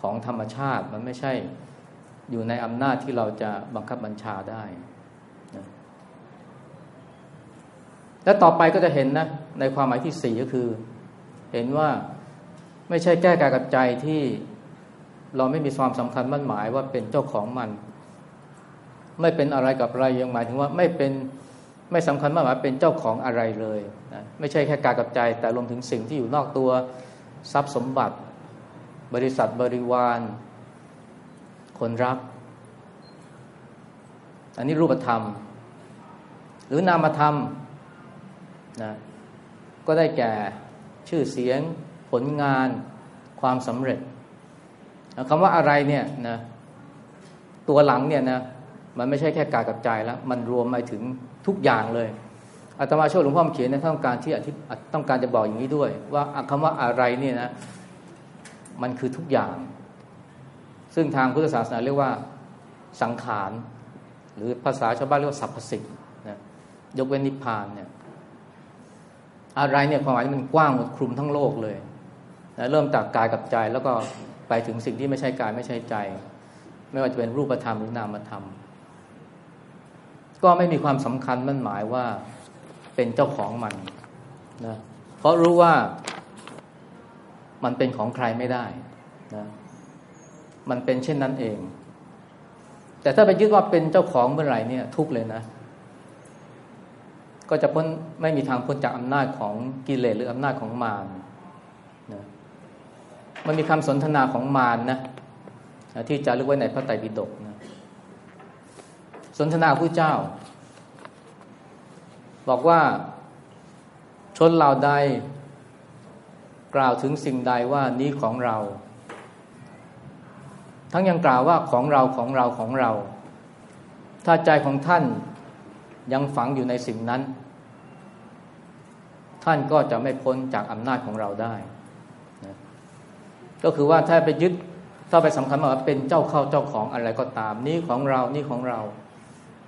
ของธรรมชาติมันไม่ใช่อยู่ในอำนาจที่เราจะบังคับบัญชาได้นะและต่อไปก็จะเห็นนะในความหมายที่สี่ก็คือ เห็นว่า ไม่ใช่แก้กายกับใจที่เราไม่มีความสำคัญมั่นหมายว่าเป็นเจ้าของมัน ไม่เป็นอะไรกับอะไรยังหมายถึงว่าไม่เป็นไม่สำคัญมากหมายเป็นเจ้าของอะไรเลยนะไม่ใช่แค่กายกับใจ แต่รวมถึงสิ่งที่อยู่นอกตัวทรัพย์สมบัติ บริษัทบริวาร คนรัก อันนี้รูปธรรม หรือนามธรรมนะก็ได้แก่ชื่อเสียง ลงานความสำเร็จคำว่าอะไรเนี่ยนะตัวหลังเนี่ยนะมันไม่ใช่แค่กายกับใจแล้ว มันรวมไปถึงทุกอย่างเลยอาตมาช่วยหลวงพ่อเขียนในต้องการที่ต้องการจะบอกอย่างนี้ด้วย ว่าคำว่าอะไรเนี่ยนะ มันคือทุกอย่าง ซึ่งทางพุทธศาสนาเรียกว่าสังขาร หรือภาษาชาวบ้านเรียกว่าสรรพสิ่งนะยกเว้นนิพพานเนี่ย อะไรเนี่ยความหมายมันกว้างหมดคลุมทั้งโลกเลย นะเริ่มจากกายกับใจแล้วก็ไปถึงสิ่งที่ไม่ใช่กายไม่ใช่ใจ ไม่ว่าจะเป็นรูปธรรมหรือนามธรรม ก็ไม่มีความสำคัญมั่นหมายว่าเป็นเจ้าของมันนะเพราะรู้ว่ามันเป็นของใครไม่ได้นะมันเป็นเช่นนั้นเอง แต่ถ้าไปยึดว่าเป็นเจ้าของเมื่อไหร่เนี่ย ทุกเลยนะ ก็จะพ้นไม่มีทางพ้นจากอำนาจของกิเลสหรืออำนาจของมาร มันมีคำสนทนาของมารนนะที่จะเรียกไว้ในพระไตรปิฎกนะสนทนาผู้เจ้า บอกว่าชนเหล่าใด กล่าวถึงสิ่งใดว่านี้ของเรา ทั้งยังกล่าวว่าของเราของเราของเรา ถ้าใจของท่านยังฝังอยู่ในสิ่งนั้น ท่านก็จะไม่พ้นจากอำนาจของเราได้ ก็คือว่าถ้าไปยึดถ้าไปสำคัญว่าเป็นเจ้าเข้าเจ้าของอะไรก็ตาม นี่ของเรานี่ของเรา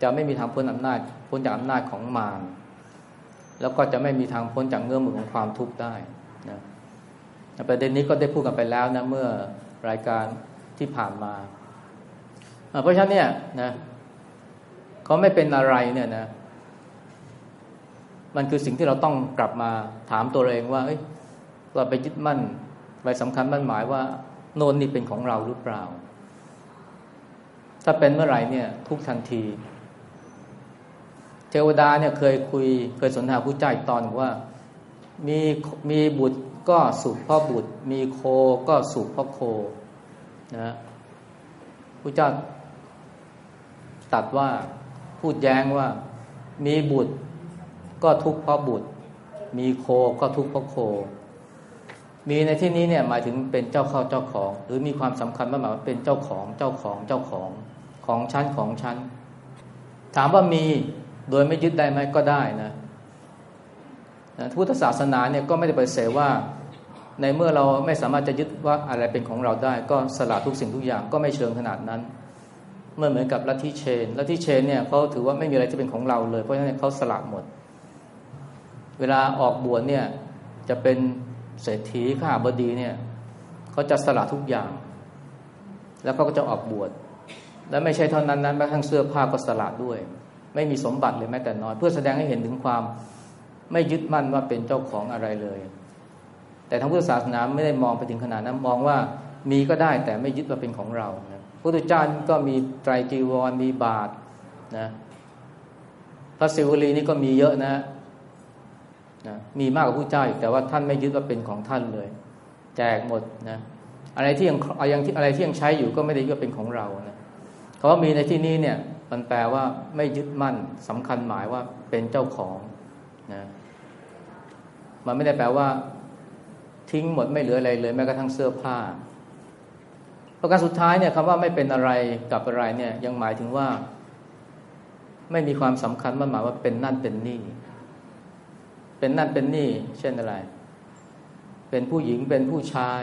จะไม่มีทางพ้นอำนาจพ้นจากอำนาจของมารแล้วก็จะไม่มีทางพ้นจากเงื่อมือของความทุกข์ได้นะประเด็นนี้ก็ได้พูดกันไปแล้วนะเมื่อรายการที่ผ่านมา เพราะฉะนั้นเนี่ยนะเขาไม่เป็นอะไรเนี่ยนะ มันคือสิ่งที่เราต้องกลับมาถามตัวเองว่าเเราไปยึดมั่น ไปสำคัญมั่นหมายว่า โน่นนี่เป็นของเราหรือเปล่า ถ้าเป็นเมื่อไหร่เนี่ย ทุกทันที เทวดาเนี่ยเคยคุย เคยสนทนาผู้ใจตอนว่ามีมีบุตรก็สุขเพราะบุตร มีโคก็สุขเพราะโคนะผู้เจ้าตัดว่าพูดแย้งว่า มีบุตรก็ทุกข์เพราะบุตร มีโคก็ทุกข์เพราะโค มีในที่นี้เนี่ยหมายถึงเป็นเจ้าเข้าเจ้าของ หรือมีความสำคัญว่าหมายว่าเป็นเจ้าของเจ้าของเจ้าของของชั้นของชั้นถามว่ามีโดยไม่ยึดได้ไหมก็ได้นะนะพุทธศาสนาเนี่ยก็ไม่ได้ไปเสว่า ในเมื่อเราไม่สามารถจะยึดว่าอะไรเป็นของเราได้ ก็สละทุกสิ่งทุกอย่างก็ไม่เชิงขนาดนั้นเมื่อเหมือนกับลัทธิเชนลัทธิเชนเนี่ยเขาถือว่าไม่มีอะไรที่เป็นของเราเลย เพราะฉะนั้นเขาสละหมด เวลาออกบวชเนี่ยจะเป็น เศรษฐีข้าบดีเนี่ยเขาจะสละทุกอย่าง แล้วเขาก็จะออกบวชและไม่ใช่เท่านั้นนั้นแม้ทั้งเสื้อผ้าก็สละด้วย ไม่มีสมบัติเลยแม้แต่น้อย เพื่อแสดงให้เห็นถึงความไม่ยึดมั่นว่าเป็นเจ้าของอะไรเลย แต่ทางพุทธศาสนาไม่ได้มองไปถึงขนาดนั้นมองว่ามีก็ได้แต่ไม่ยึดว่าเป็นของเรานะพระพุทธเจ้าก็มีไตรจีวรมีบาทนะพระศิวลีนี่ก็มีเยอะนะ นะมีมากกว่าผู้เจ้าแต่ว่าท่านไม่ยึดว่าเป็นของท่านเลย แจกหมดนะอะไรที่ยังอะไรที่อะไรที่ยังใช้อยู่ก็ไม่ได้ยึดว่าเป็นของเรานะคำว่ามีในที่นี้เนี่ยมันแปลว่าไม่ยึดมั่นสำคัญหมายว่าเป็นเจ้าของนะมันไม่ได้แปลว่า ทิ้งหมดไม่เหลืออะไรเลยแม้กระทั่งเสื้อผ้าประการสุดท้ายเนี่ยคำว่าไม่เป็นอะไรกับอะไรเนี่ยยังหมายถึงว่า ไม่มีความสำคัญมันหมายว่าเป็นนั่นเป็นนี่ เป็นนั่นเป็นนี่ เช่นอะไร เป็นผู้หญิงเป็นผู้ชาย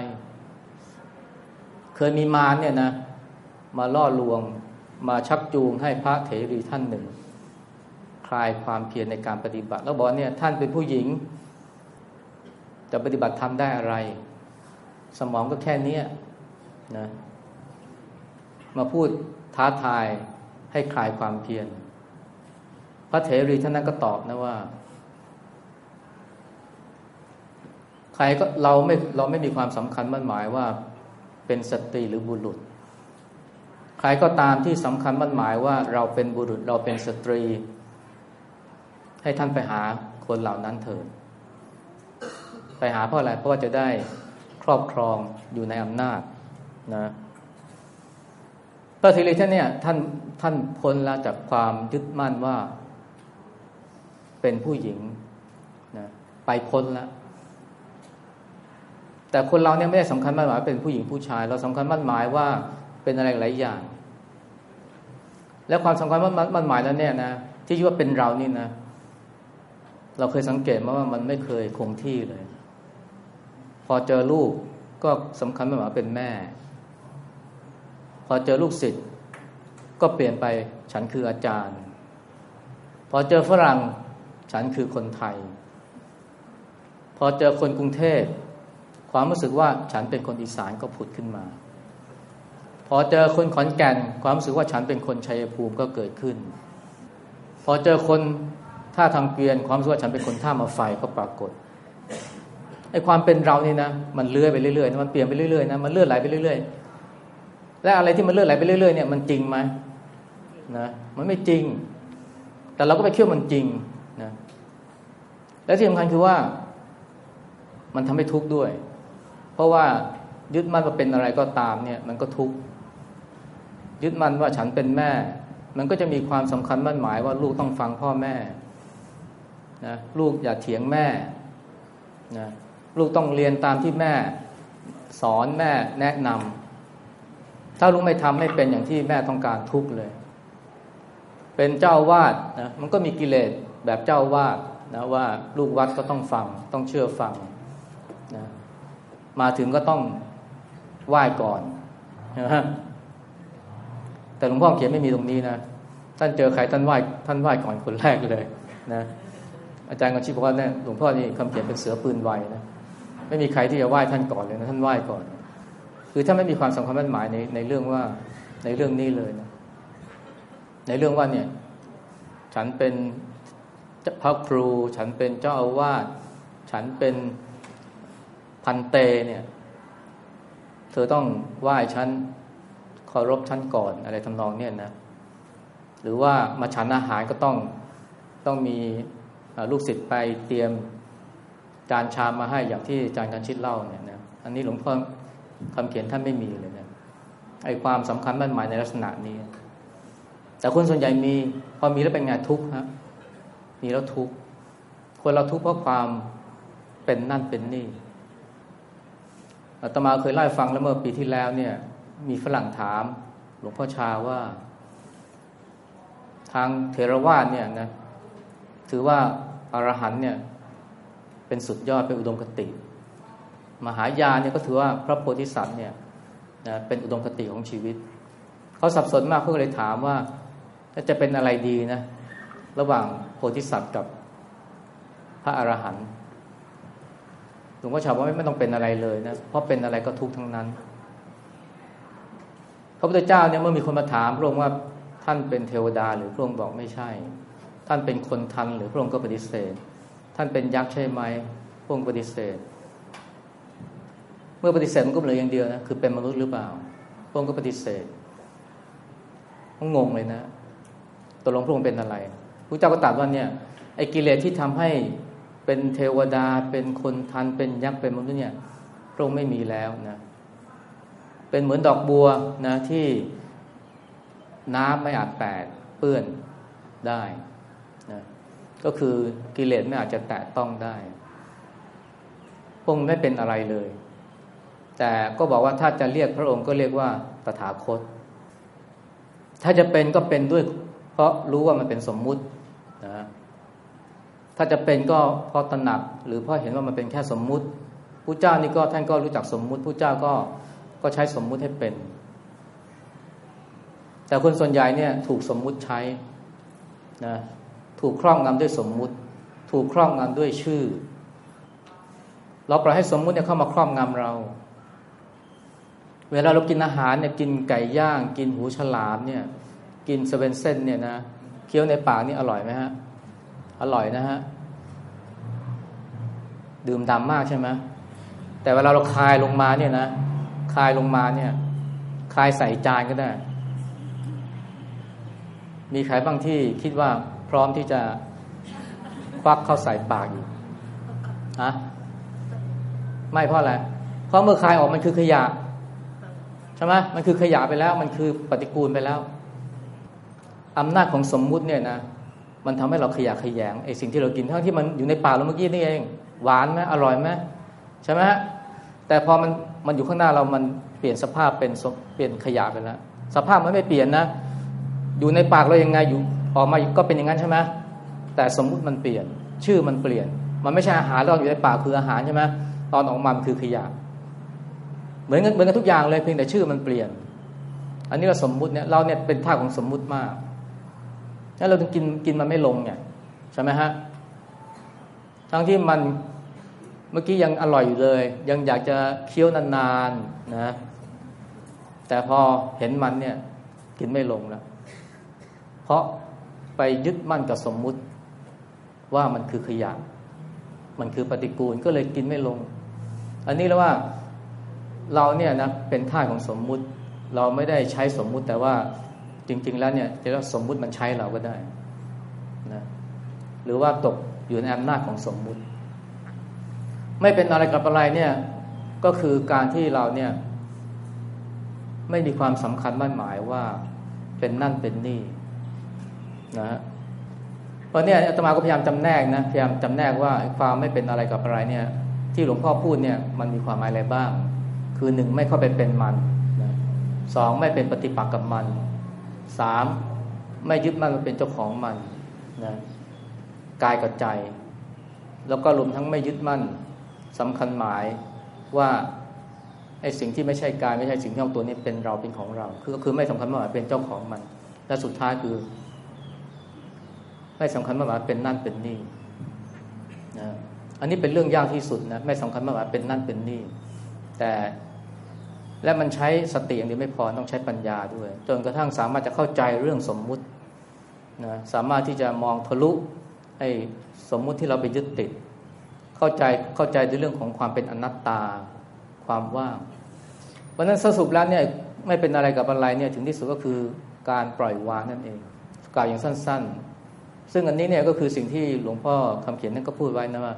เคยมีมารเนี่ยนะ มาล่อลวงมาชักจูงให้พระเถรีท่านหนึ่ง คลายความเพียรในการปฏิบัติ แล้วบอกเนี่ยท่านเป็นผู้หญิง จะปฏิบัติทำได้อะไร สมองก็แค่นี้นะมาพูดท้าทายให้คลายความเพียรพระเถรีท่านนั้นก็ตอบนะว่า ใครก็เราไม่เราไม่มีความสำคัญมั่นหมายว่าเป็นสตรีหรือบุรุษ ใครก็ตามที่สำคัญมั่นหมายว่าเราเป็นบุรุษเราเป็นสตรี ให้ท่านไปหาคนเหล่านั้นเถิดไปหาเพราะอะไรเพราะว่าจะได้ครอบครองอยู่ในอำนาจนะพระเทรีท่านเนี่ยท่านท่านพ้นแล้วจากความยึดมั่นว่า เป็นผู้หญิงนะไปพ้นแล้ว แต่คนเราเนี่ยไม่ได้สำคัญมั่นหมายเป็นผู้หญิงผู้ชาย เราสำคัญมั่นหมายว่าเป็นอะไรหลายอย่าง และความสำคัญมั่นหมายนั้นเนี่ยนะที่ว่าเป็นเรานี่นะเราเคยสังเกตมาว่ามันไม่เคยคงที่เลย พอเจอลูกก็สำคัญมั่นหมายเป็นแม่ พอเจอลูกศิษย์ก็เปลี่ยนไปฉันคืออาจารย์ พอเจอฝรั่งฉันคือคนไทย พอเจอคนกรุงเทพ ความรู้สึกว่าฉันเป็นคนอีสานก็ผุดขึ้นมา พอเจอคนขอนแก่น ความรู้สึกว่าฉันเป็นคนชัยภูมิก็เกิดขึ้น พอเจอคนท่าทางเกวียน ความรู้สึกว่าฉันเป็นคนท่ามาไฟก็ปรากฏไอ้ความเป็นเรานี่นะมันเลื่อยไปเรื่อยๆมันเปลี่ยนไปเรื่อยๆนะมันเลื่อนไหลไปเรื่อยๆ และอะไรที่มันเลื่อนไหลไปเรื่อยๆเนี่ยมันจริงไหมนะมันไม่จริง แต่เราก็ไปเชื่อมันจริงนะและที่สำคัญคือว่า มันทำให้ทุกข์ด้วย เพราะว่ายึดมั่นว่าเป็นอะไรก็ตามเนี่ย มันก็ทุกข์ยึดมั่นว่าฉันเป็นแม่ มันก็จะมีความสำคัญมั่นหมายว่าลูกต้องฟังพ่อแม่นะลูกอย่าเถียงแม่นะลูกต้องเรียนตามที่แม่ สอนแม่แนะนำถ้าลูกไม่ทำไม่เป็นอย่างที่แม่ต้องการทุกเลย เป็นเจ้าวาดนะมันก็มีกิเลสแบบเจ้าวาดนะว่าลูกวัดก็ต้องฟังต้องเชื่อฟังนะ มาถึงก็ต้องไหว้ก่อนนะแต่หลวงพ่อเขียนไม่มีตรงนี้นะท่านเจอใครท่านไหว้ท่านไหว้ก่อนคนแรกเลยนะอาจารย์กชิบอกว่าเนี่ยหลวงพ่อนี่คำเขียนเป็นเสือปืนไวนะไม่มีใครที่จะไหว้ท่านก่อนเลยนะท่านไหว้ก่อน คือถ้าไม่มีความสำคัญมั่นหมายในในเรื่องว่าในเรื่องนี้เลยนะในเรื่องว่าเนี่ย ฉันเป็นพระครู ฉันเป็นเจ้าอาวาสฉันเป็น พันเตเนี่ย เธอต้องไหว้ฉันเคารพฉันก่อนอะไรทำนองเนี่ยนะ หรือว่ามาฉันอาหารก็ต้องต้องมีลูกศิษย์ไปเตรียมจานชามมาให้อย่างที่อาจารย์กันชิดเล่าเนี่ยนะอันนี้หลวงพ่อคำเขียนท่านไม่มีเลยนะไอความสำคัญมั่นหมายในลักษณะนี้ แต่คนส่วนใหญ่มีพอมีแล้วเป็นไงทุกข์ฮะมีแล้วทุกข์คนเราทุกข์เพราะความเป็นนั่นเป็นนี่ อาตมาเคยเล่าฟังแล้วเมื่อปีที่แล้วเนี่ย มีฝรั่งถามหลวงพ่อชาว่า ทางเทรวาสเนี่ยนะถือว่าอารหันเนี่ย เป็นสุดยอดเป็นอุดมคติ มหายานเนี่ยก็ถือว่าพระโพธิสัตว์เนี่ยนะเป็นอุดมคติของชีวิตเขาสับสนมากเขาเลยถามว่าจะเป็นอะไรดีนะ ระหว่างโพธิสัตว์กับพระอรหันต์ ลวงพ่อชาวว่าไม่ต้องเป็นอะไรเลยนะ เพราะเป็นอะไรก็ทุกข์ทั้งนั้น พระพุทธเจ้าเนี่ยเมื่อมีคนมาถามพระองค์ว่าท่านเป็นเทวดาหรือพระองค์บอกไม่ใช่ ท่านเป็นคนทันหรือพระองค์ก็ปฏิเสธ ท่านเป็นยักษ์ใช่ไหมพระองค์ปฏิเสธ เมื่อปฏิเสธมันก็เหลืออย่างเดียวนะคือเป็นมนุษย์หรือเปล่า พระองค์ก็ปฏิเสธงงเลยนะตกลงพระองค์เป็นอะไรพระเจ้าก็ตรัสว่าเนี่ยไอ้กิเลสที่ทำให้ เป็นเทวดาเป็นคนทันเป็นยักษ์เป็นมนุษย์เนี่ยพระองค์ไม่มีแล้วนะเป็นเหมือนดอกบัวนะที่น้ำไม่อาจแตกเปื้อนได้นะก็คือกิเลสไม่อาจจะแตะต้องได้พระองค์ไม่เป็นอะไรเลย แต่ก็บอกว่าถ้าจะเรียกพระองค์ก็เรียกว่าตถาคต ถ้าจะเป็นก็เป็นด้วย เพราะรู้ว่ามันเป็นสมมุติ ถ้าจะเป็นก็เพราะตระหนักหรือเพราะเห็นว่ามันเป็นแค่สมมุติผู้เจ้านี่ก็ท่านก็รู้จักสมมุติผู้เจ้าก็ก็ใช้สมมุติให้เป็น แต่คนส่วนใหญ่เนี่ยถูกสมมุติใช้นะถถูกครอบงำด้วยสมมุติ ถูกครอบงำด้วยชื่อ เราปล่อยให้สมมุติเนี่ยเข้ามาครอบงำเรา เวลาเรากินอาหารเนี่ยกินไก่ย่าง กินหูฉลามเนี่ย กินเซเว่นเส้นเนี่ยนะเคี้ยวในปากนี่อร่อยไหมฮะ อร่อยนะฮะ ดื่มดำมากใช่ไหมแต่เวลาเราคายลงมาเนี่ยนะคายลงมาเนี่ย คายใส่จานก็ได้ มีใครบางที่คิดว่าพร้อมที่จะควักเข้าใส่ปากอยู่ฮะไม่เพราะอะไรเพราะเมื่อคายออกมันคือขยะใช่ไหมมันคือขยะไปแล้ว มันคือปฏิกูลไปแล้วอำนาจของสมมุติเนี่ยนะ มันทำให้เราขยะขยงไอ้สิ่งที่เรากินทั้งที่มันอยู่ในปากเราเมื่อกี้นี่เอง หวานไหมอร่อยไหมใช่ไหมแต่พอมันมันอยู่ข้างหน้าเรามันเปลี่ยนสภาพเป็นเปลี่ยนขยะไปแล้วสภาพมันไม่เปลี่ยนนะอยู่ในปากเรายังไงอยู่ออกมาก็เป็นอย่างนั้นใช่ไหมแต่สมมุติมันเปลี่ยน ชื่อมันเปลี่ยน มันไม่ใช่อาหารเราอยู่ในปากคืออาหารใช่ไหมตอนออกมามันคือขยะเหมือนกันเหมือนกันทุกอย่างเลยเพียงแต่ชื่อมันเปลี่ยน อันนี้เราสมมุติเนี่ยเราเนี่ยเป็นท่าของสมมุติมาก แล้วเราถึงกินกินมันไม่ลงเนี่ยใช่ไหมฮะทั้งที่มันเมื่อกี้ยังอร่อยอยู่เลย ยังอยากจะเคี้ยวนานๆนะ แต่พอเห็นมันเนี่ย กินไม่ลงแล้ว เพราะไปยึดมั่นกับสมมุติว่ามันคือขยะ มันคือปฏิกูลก็เลยกินไม่ลง อันนี้แล้วว่าเราเนี่ยนะเป็นท่าของสมมุติ เราไม่ได้ใช้สมมุติแต่ว่า จริง ๆ แล้วเนี่ยจะว่าสมมุติมันใช้เราก็ได้นะหรือว่าตกอยู่ในอำนาจของสมมุติ ไม่เป็นอะไรกับอะไรเนี่ยก็คือการที่เราเนี่ย ไม่มีความสำคัญมั่นหมายว่าเป็นนั่นเป็นนี่นะฮะเพราะเนี่ยอาตมาก็พยายามจำแนกนะพยายามจำแนกว่าความไม่เป็นอะไรกับอะไรเนี่ย ที่หลวงพ่อพูดเนี่ยมันมีความหมายอะไรบ้าง คือหนึ่งไม่เข้าไปเป็นมันนะสองไม่เป็นปฏิปักษ์กับมัน สามไม่ยึดมั่นมาเป็นเจ้าของมันนะกายกับใจ แล้วก็รวมทั้งไม่ยึดมั่นสำคัญหมายว่าไอ้สิ่งที่ไม่ใช่กายไม่ใช่สิ่งที่ของตัวนี้เป็นเราเป็นของเรา คือก็คือไม่สำคัญหมายเป็นเจ้าของมัน และสุดท้ายคือ ไม่สำคัญหมายเป็นนั่นเป็นนี่นะอันนี้เป็นเรื่องยากที่สุดนะไม่สำคัญหมายเป็นนั่นเป็นนี่ แต่ และมันใช้สติอย่างเดียวไม่พอต้องใช้ปัญญาด้วย จนกระทั่งสามารถจะเข้าใจเรื่องสมมุตินะสามารถที่จะมองทะลุไอ้สมมุติที่เราไปยึดติด เข้าใจเข้าใจในเรื่องของความเป็นอนัตตาความว่างเพราะนั้นสรุปแล้วเนี่ยไม่เป็นอะไรกับอะไรเนี่ยถึงที่สุดก็คือการปล่อยวางนั่นเองกล่าวอย่างสั้น ๆ ซึ่งอันนี้เนี่ยก็คือสิ่งที่หลวงพ่อคำเขียนนั่นก็พูดไว้นะว่า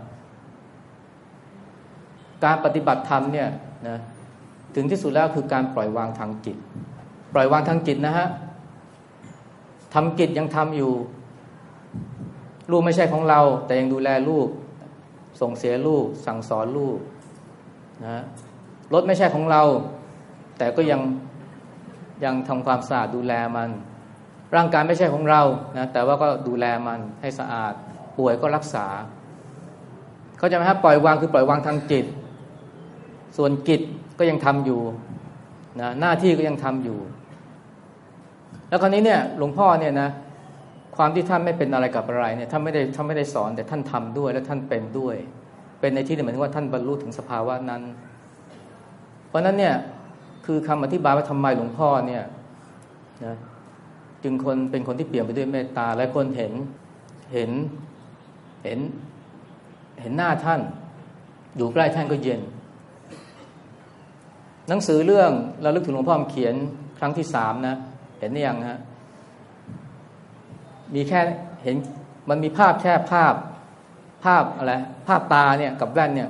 การปฏิบัติธรรมเนี่ยนะ ถึงที่สุดแล้วคือการปล่อยวางทางจิต ปล่อยวางทางจิตนะฮะทำกิจยังทำอยู่ ลูกไม่ใช่ของเรา แต่ยังดูแลลูก ส่งเสียลูก สั่งสอนลูกนะรถไม่ใช่ของเรา แต่ก็ยังยังทำความสะอาดดูแลมัน ร่างกายไม่ใช่ของเรานะแต่ว่าก็ดูแลมันให้สะอาด ป่วยก็รักษา เขาจะไหมครับปล่อยวางคือปล่อยวางทางจิต ส่วนกิจ ก็ยังทำอยู่นะหน้าที่ก็ยังทำอยู่ แล้วคราวนี้เนี่ยหลวงพ่อเนี่ยนะความที่ท่านไม่เป็นอะไรกับอะไรเนี่ยท่านไม่ได้ท่านไม่ได้สอนแต่ท่านทำด้วยและท่านเป็นด้วย เป็นในที่หมายถึงว่าท่านบรรลุถึงสภาวะนั้น เพราะนั้นเนี่ยคือคำอธิบายว่าทำไมหลวงพ่อเนี่ยนะจึงคนเป็นคนที่เปลี่ยนไปด้วยเมตตาและคนเห็นเห็นเห็นเห็นหน้าท่าน อยู่ใกล้ท่านก็เย็น หนังสือเรื่องเราลึกถึงหลวงพ่อเขียนครั้งที่สามนะ เห็นหรือยังฮะมีแค่เห็นมันมีภาพแค่ภาพภาพอะไรภาพตาเนี่ยกับแว่นเนี่ย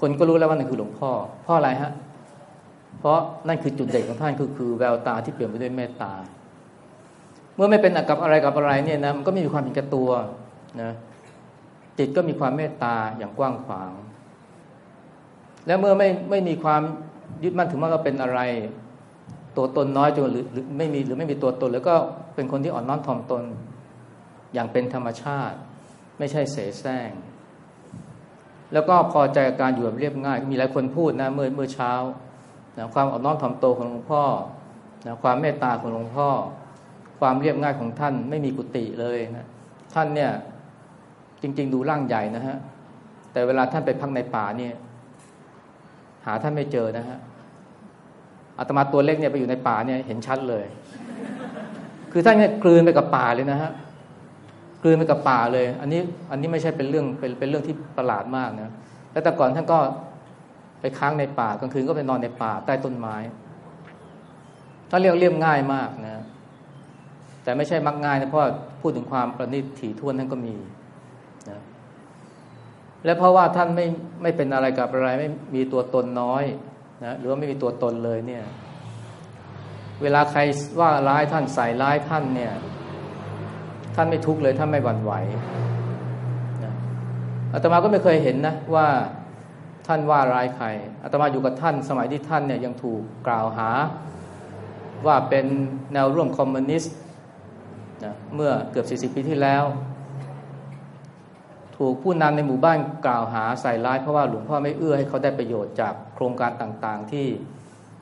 คนก็รู้แล้วว่านั่นคือหลวงพ่อเพราะอะไรฮะ เพราะนั่นคือจุดเด่นของท่านคือคือแววตาที่เปลี่ยนไปด้วยเมตตา เมื่อไม่เป็นกับอะไรกับอะไรเนี่ยนะมันก็ไม่มีความเห็นแก่ตัวนะจิตก็มีความเมตตาอย่างกว้างขวาง และเมื่อไม่ไม่มีความ ยึดมั่นถึงว่าเราเป็นอะไร ตัวตนน้อยจนหรือหรือไม่มีหรือไม่มีตัวตน แล้วก็เป็นคนที่อ่อนน้อมถ่อมตน อย่างเป็นธรรมชาติ ไม่ใช่เสแสร้ง แล้วก็พอใจการอยู่แบบเรียบง่าย มีหลายคนพูดนะเมื่อเมื่อเช้านะความอ่อนน้อมถ่อมโตของหลวงพ่อนะความเมตตาของหลวงพ่อ ความเรียบง่ายของท่านไม่มีกุฏิเลยนะทท่านเนี่ยจริง ๆ ดูร่างใหญ่นะฮะแต่เวลาท่านไปพักในป่าเนี่ย หาท่านไม่เจอนะฮะอาตมาตัวเล็กเนี่ยไปอยู่ในป่าเนี่ยเห็นชัดเลย คือท่านเนี่ยกลืนไปกับป่าเลยนะฮะกลืนไปกับป่าเลย อันนี้อันนี้ไม่ใช่เป็นเรื่องเป็นเป็นเรื่องที่ประหลาดมากนะแล้วแต่ก่อนท่านก็ไปค้างในป่ากลางคืนก็ไปนอนในป่าใต้ต้นไม้ถ้าเรียกเรียบง่ายมากนะ แต่ไม่ใช่มักง่ายนะเพราะพูดถึงความประณีตถี่ถ้วนท่านก็มี และเพราะว่าท่านไม่ไม่เป็นอะไรกับอะไร ไม่มีตัวตนน้อยนะหรือว่าไม่มีตัวตนเลยเนี่ย เวลาใครว่าร้ายท่านใส่ร้ายท่านเนี่ย ท่านไม่ทุกข์เลยท่านไม่หวั่นไหวนะอาตมาก็ไม่เคยเห็นนะว่าท่านว่าร้ายใครอาตมาอยู่กับท่านสมัยที่ท่านเนี่ยยังถูกกล่าวหา ว่าเป็นแนวร่วมคอมมิวนิสต์นะเมื่อเกือบ 40 ปีที่แล้ว ถูกผู้นำในหมู่บ้านกล่าวหาใส่ร้ายเพราะว่าหลวงพ่อไม่เอื้อให้เขาได้ประโยชน์จากโครงการต่างๆ ที่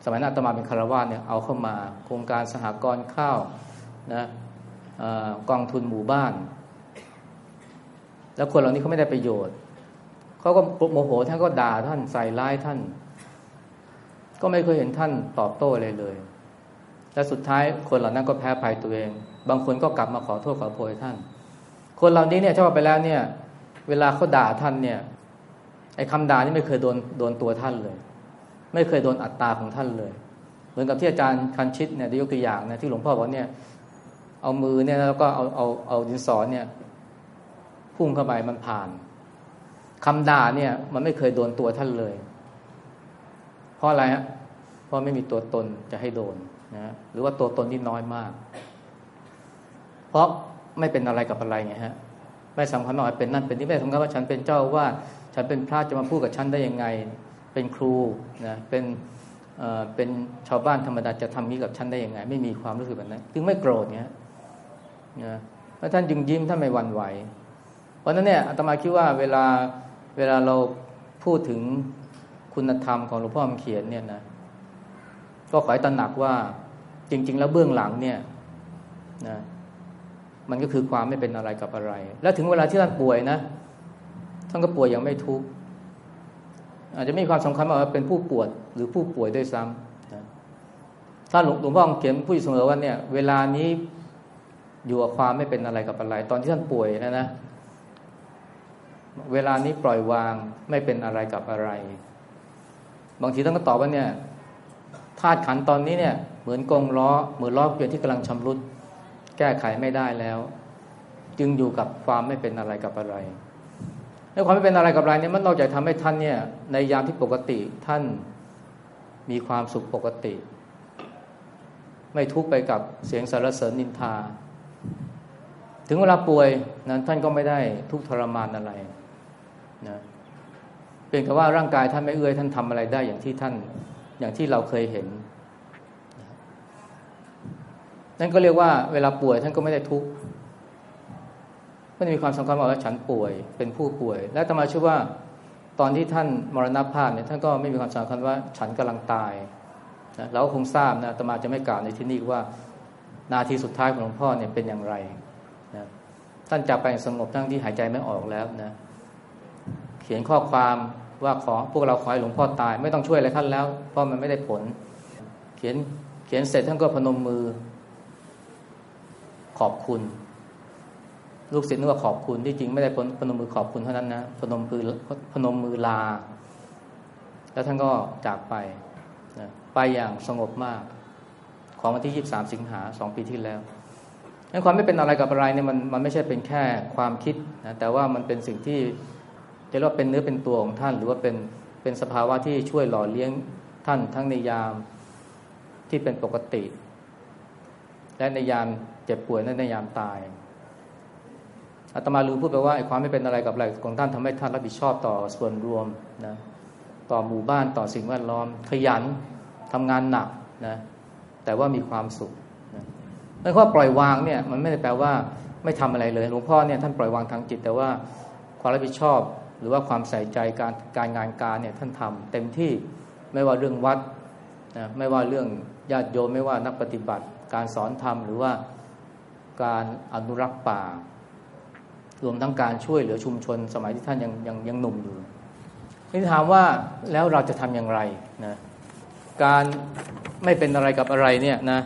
สมัยนั้นอาตมาเป็นคารวาสเนี่ยเอาเข้ามาโครงการสหกรณ์ข้าวนะกองทุนหมู่บ้าน แล้วคนเหล่านี้เขาไม่ได้ประโยชน์เขาก็โมโหท่านก็ด่าท่านใส่ร้ายท่าน ก็ไม่เคยเห็นท่านตอบโต้อะไรเลย และสุดท้ายคนเหล่านั้นก็แพ้ภัยตัวเอง บางคนก็กลับมาขอโทษขอโพยท่าน คนเหล่านี้เนี่ยถ้าว่าไปแล้วเนี่ย เวลาเขาด่าท่านเนี่ยไอ้คำด่านี่ไม่เคยโดนโดนตัวท่านเลย ไม่เคยโดนอัตตาของท่านเลย เหมือนกับที่อาจารย์คันชิตเนี่ยได้ยกตัวอย่างนะที่หลวงพ่อบอกเนี่ยเอามือเนี่ยแล้วก็เอาเอาเอาดินสอเนี่ยพุ่งเข้าไปมันผ่านคำด่าเนี่ย มันไม่เคยโดนตัวท่านเลย เพราะอะไรฮะเพราะไม่มีตัวตนจะให้โดนนะหรือว่าตัวตนที่น้อยมาก เพราะไม่เป็นอะไรกับอะไรไงฮะ ไม่สำคัญว่าเป็นนั่นเป็นนี่ไม่สำคัญว่าฉันเป็นเจ้าว่าฉันเป็นพระจะมาพูดกับฉันได้ยังไง เป็นครูนะเป็นเป็นชาวบ้านธรรมดาจะทำนี้กับฉันได้ยังไง ไม่มีความรู้สึกแบบนั้นจึงไม่โกรธเนี้ยนะแล้วท่านจึงยิ้มท่านไม่หวั่นไหว เพราะนั้นเนี่ยอาตมาคิดว่าเวลาเวลาเราพูดถึงคุณธรรมของหลวงพ่อมเขียนเนี่ยนะก็ขอให้ตระหนักว่าจริง ๆ แล้วเบื้องหลังเนี่ยนะ มันก็คือความไม่เป็นอะไรกับอะไร แล้วถึงเวลาที่ท่านป่วยนะท่านก็ป่วยอย่างไม่ทุกข์อาจจะไม่มีความสำคัญว่าเป็นผู้ป่วยหรือผู้ป่วยด้วยซ้ำนะถ้าหลวงพ่อเขียนพูดเสมอว่าเนี่ย เวลานี้อยู่กับความไม่เป็นอะไรกับอะไร ตอนที่ท่านป่วยนะนะเวลานี้ปล่อยวางไม่เป็นอะไรกับอะไร บางทีท่านก็ตอบว่าเนี่ยธาตุขันตอนนี้เนี่ย เหมือนกงล้อเหมือนล้อเกวียนที่กำลังชำรุด แก้ไขไม่ได้แล้ว จึงอยู่กับความไม่เป็นอะไรกับอะไรในความไม่เป็นอะไรกับอะไรเนี่ยมันนอกจากทำให้ท่านเนี่ย ในยามที่ปกติท่านมีความสุขปกติ ไม่ทุกข์ไปกับเสียงสารเสริญนินทา ถึงเวลาป่วยนั้นท่านก็ไม่ได้ทุกข์ทรมานอะไรนะเพียงแต่ว่าร่างกายท่านไม่เอื้อยท่านทำอะไรได้อย่างที่ท่านอย่างที่เราเคยเห็น นั่นก็เรียกว่าเวลาป่วยท่านก็ไม่ได้ทุกข์ไม่มีความสำคัญว่าฉันป่วยเป็นผู้ป่วย และตมาเชื่อว่าตอนที่ท่านมรณภาพเนี่ยท่านก็ไม่มีความสำคัญว่าฉันกำลังตายนะเราก็คงทราบนะตมาจะไม่กล่าวในที่นี้ว่านาทีสุดท้ายของหลวงพ่อเนี่ยเป็นอย่างไรนะท่านจากไปสงบทั้งที่หายใจไม่ออกแล้วนะเขียนข้อความว่าขอพวกเราขอให้หลวงพ่อตาย ไม่ต้องช่วยอะไรท่านแล้ว เพราะมันไม่ได้ผล เขียนเขียนเสร็จท่านก็พนมมือ ขอบคุณ ลูกศิษย์นึกว่าขอบคุณที่จริงไม่ได้พนมมือขอบคุณเท่านั้นนะพนมมือพนมมือลา แล้วท่านก็จากไปนะไปอย่างสงบมาก ของวันที่ 23 สิงหาสองปีที่แล้วนั้นความไม่เป็นอะไรกับอะไรเนี่ยมันมันไม่ใช่เป็นแค่ความคิดนะแต่ว่ามันเป็นสิ่งที่จะเรียกว่าเป็นเนื้อเป็นตัวของท่าน หรือว่าเป็นเป็นสภาวะที่ช่วยหล่อเลี้ยงท่านทั้งในยามที่เป็นปกติ และในยาม เจ็บป่วยและในยามตายอาตมาลืมพูดไปว่าไอ้ความไม่เป็นอะไรกับอะไรของท่านทำให้ท่านรับผิดชอบต่อส่วนรวมนะต่อหมู่บ้านต่อสิ่งแวดล้อม ขยันทำงานหนักนะแต่ว่ามีความสุขนะนั่นข้อปล่อยวางเนี่ยมันไม่ได้แปลว่าไม่ทำอะไรเลยหลวงพ่อเนี่ยท่านปล่อยวางทางจิต แต่ว่าความรับผิดชอบ หรือว่าความใส่ใจการการงานการเนี่ยท่านทำเต็มที่ไม่ว่าเรื่องวัดนะไม่ว่าเรื่องญาติโยมไม่ว่านักปฏิบัติ การสอนธรรมหรือว่า การอนุรักษ์ป่า รวมทั้งการช่วยเหลือชุมชน สมัยที่ท่านยังยังยังหนุ่มอยู่นี่ถามว่าแล้วเราจะทำอย่างไรนะการไม่เป็นอะไรกับอะไรเนี่ยนะ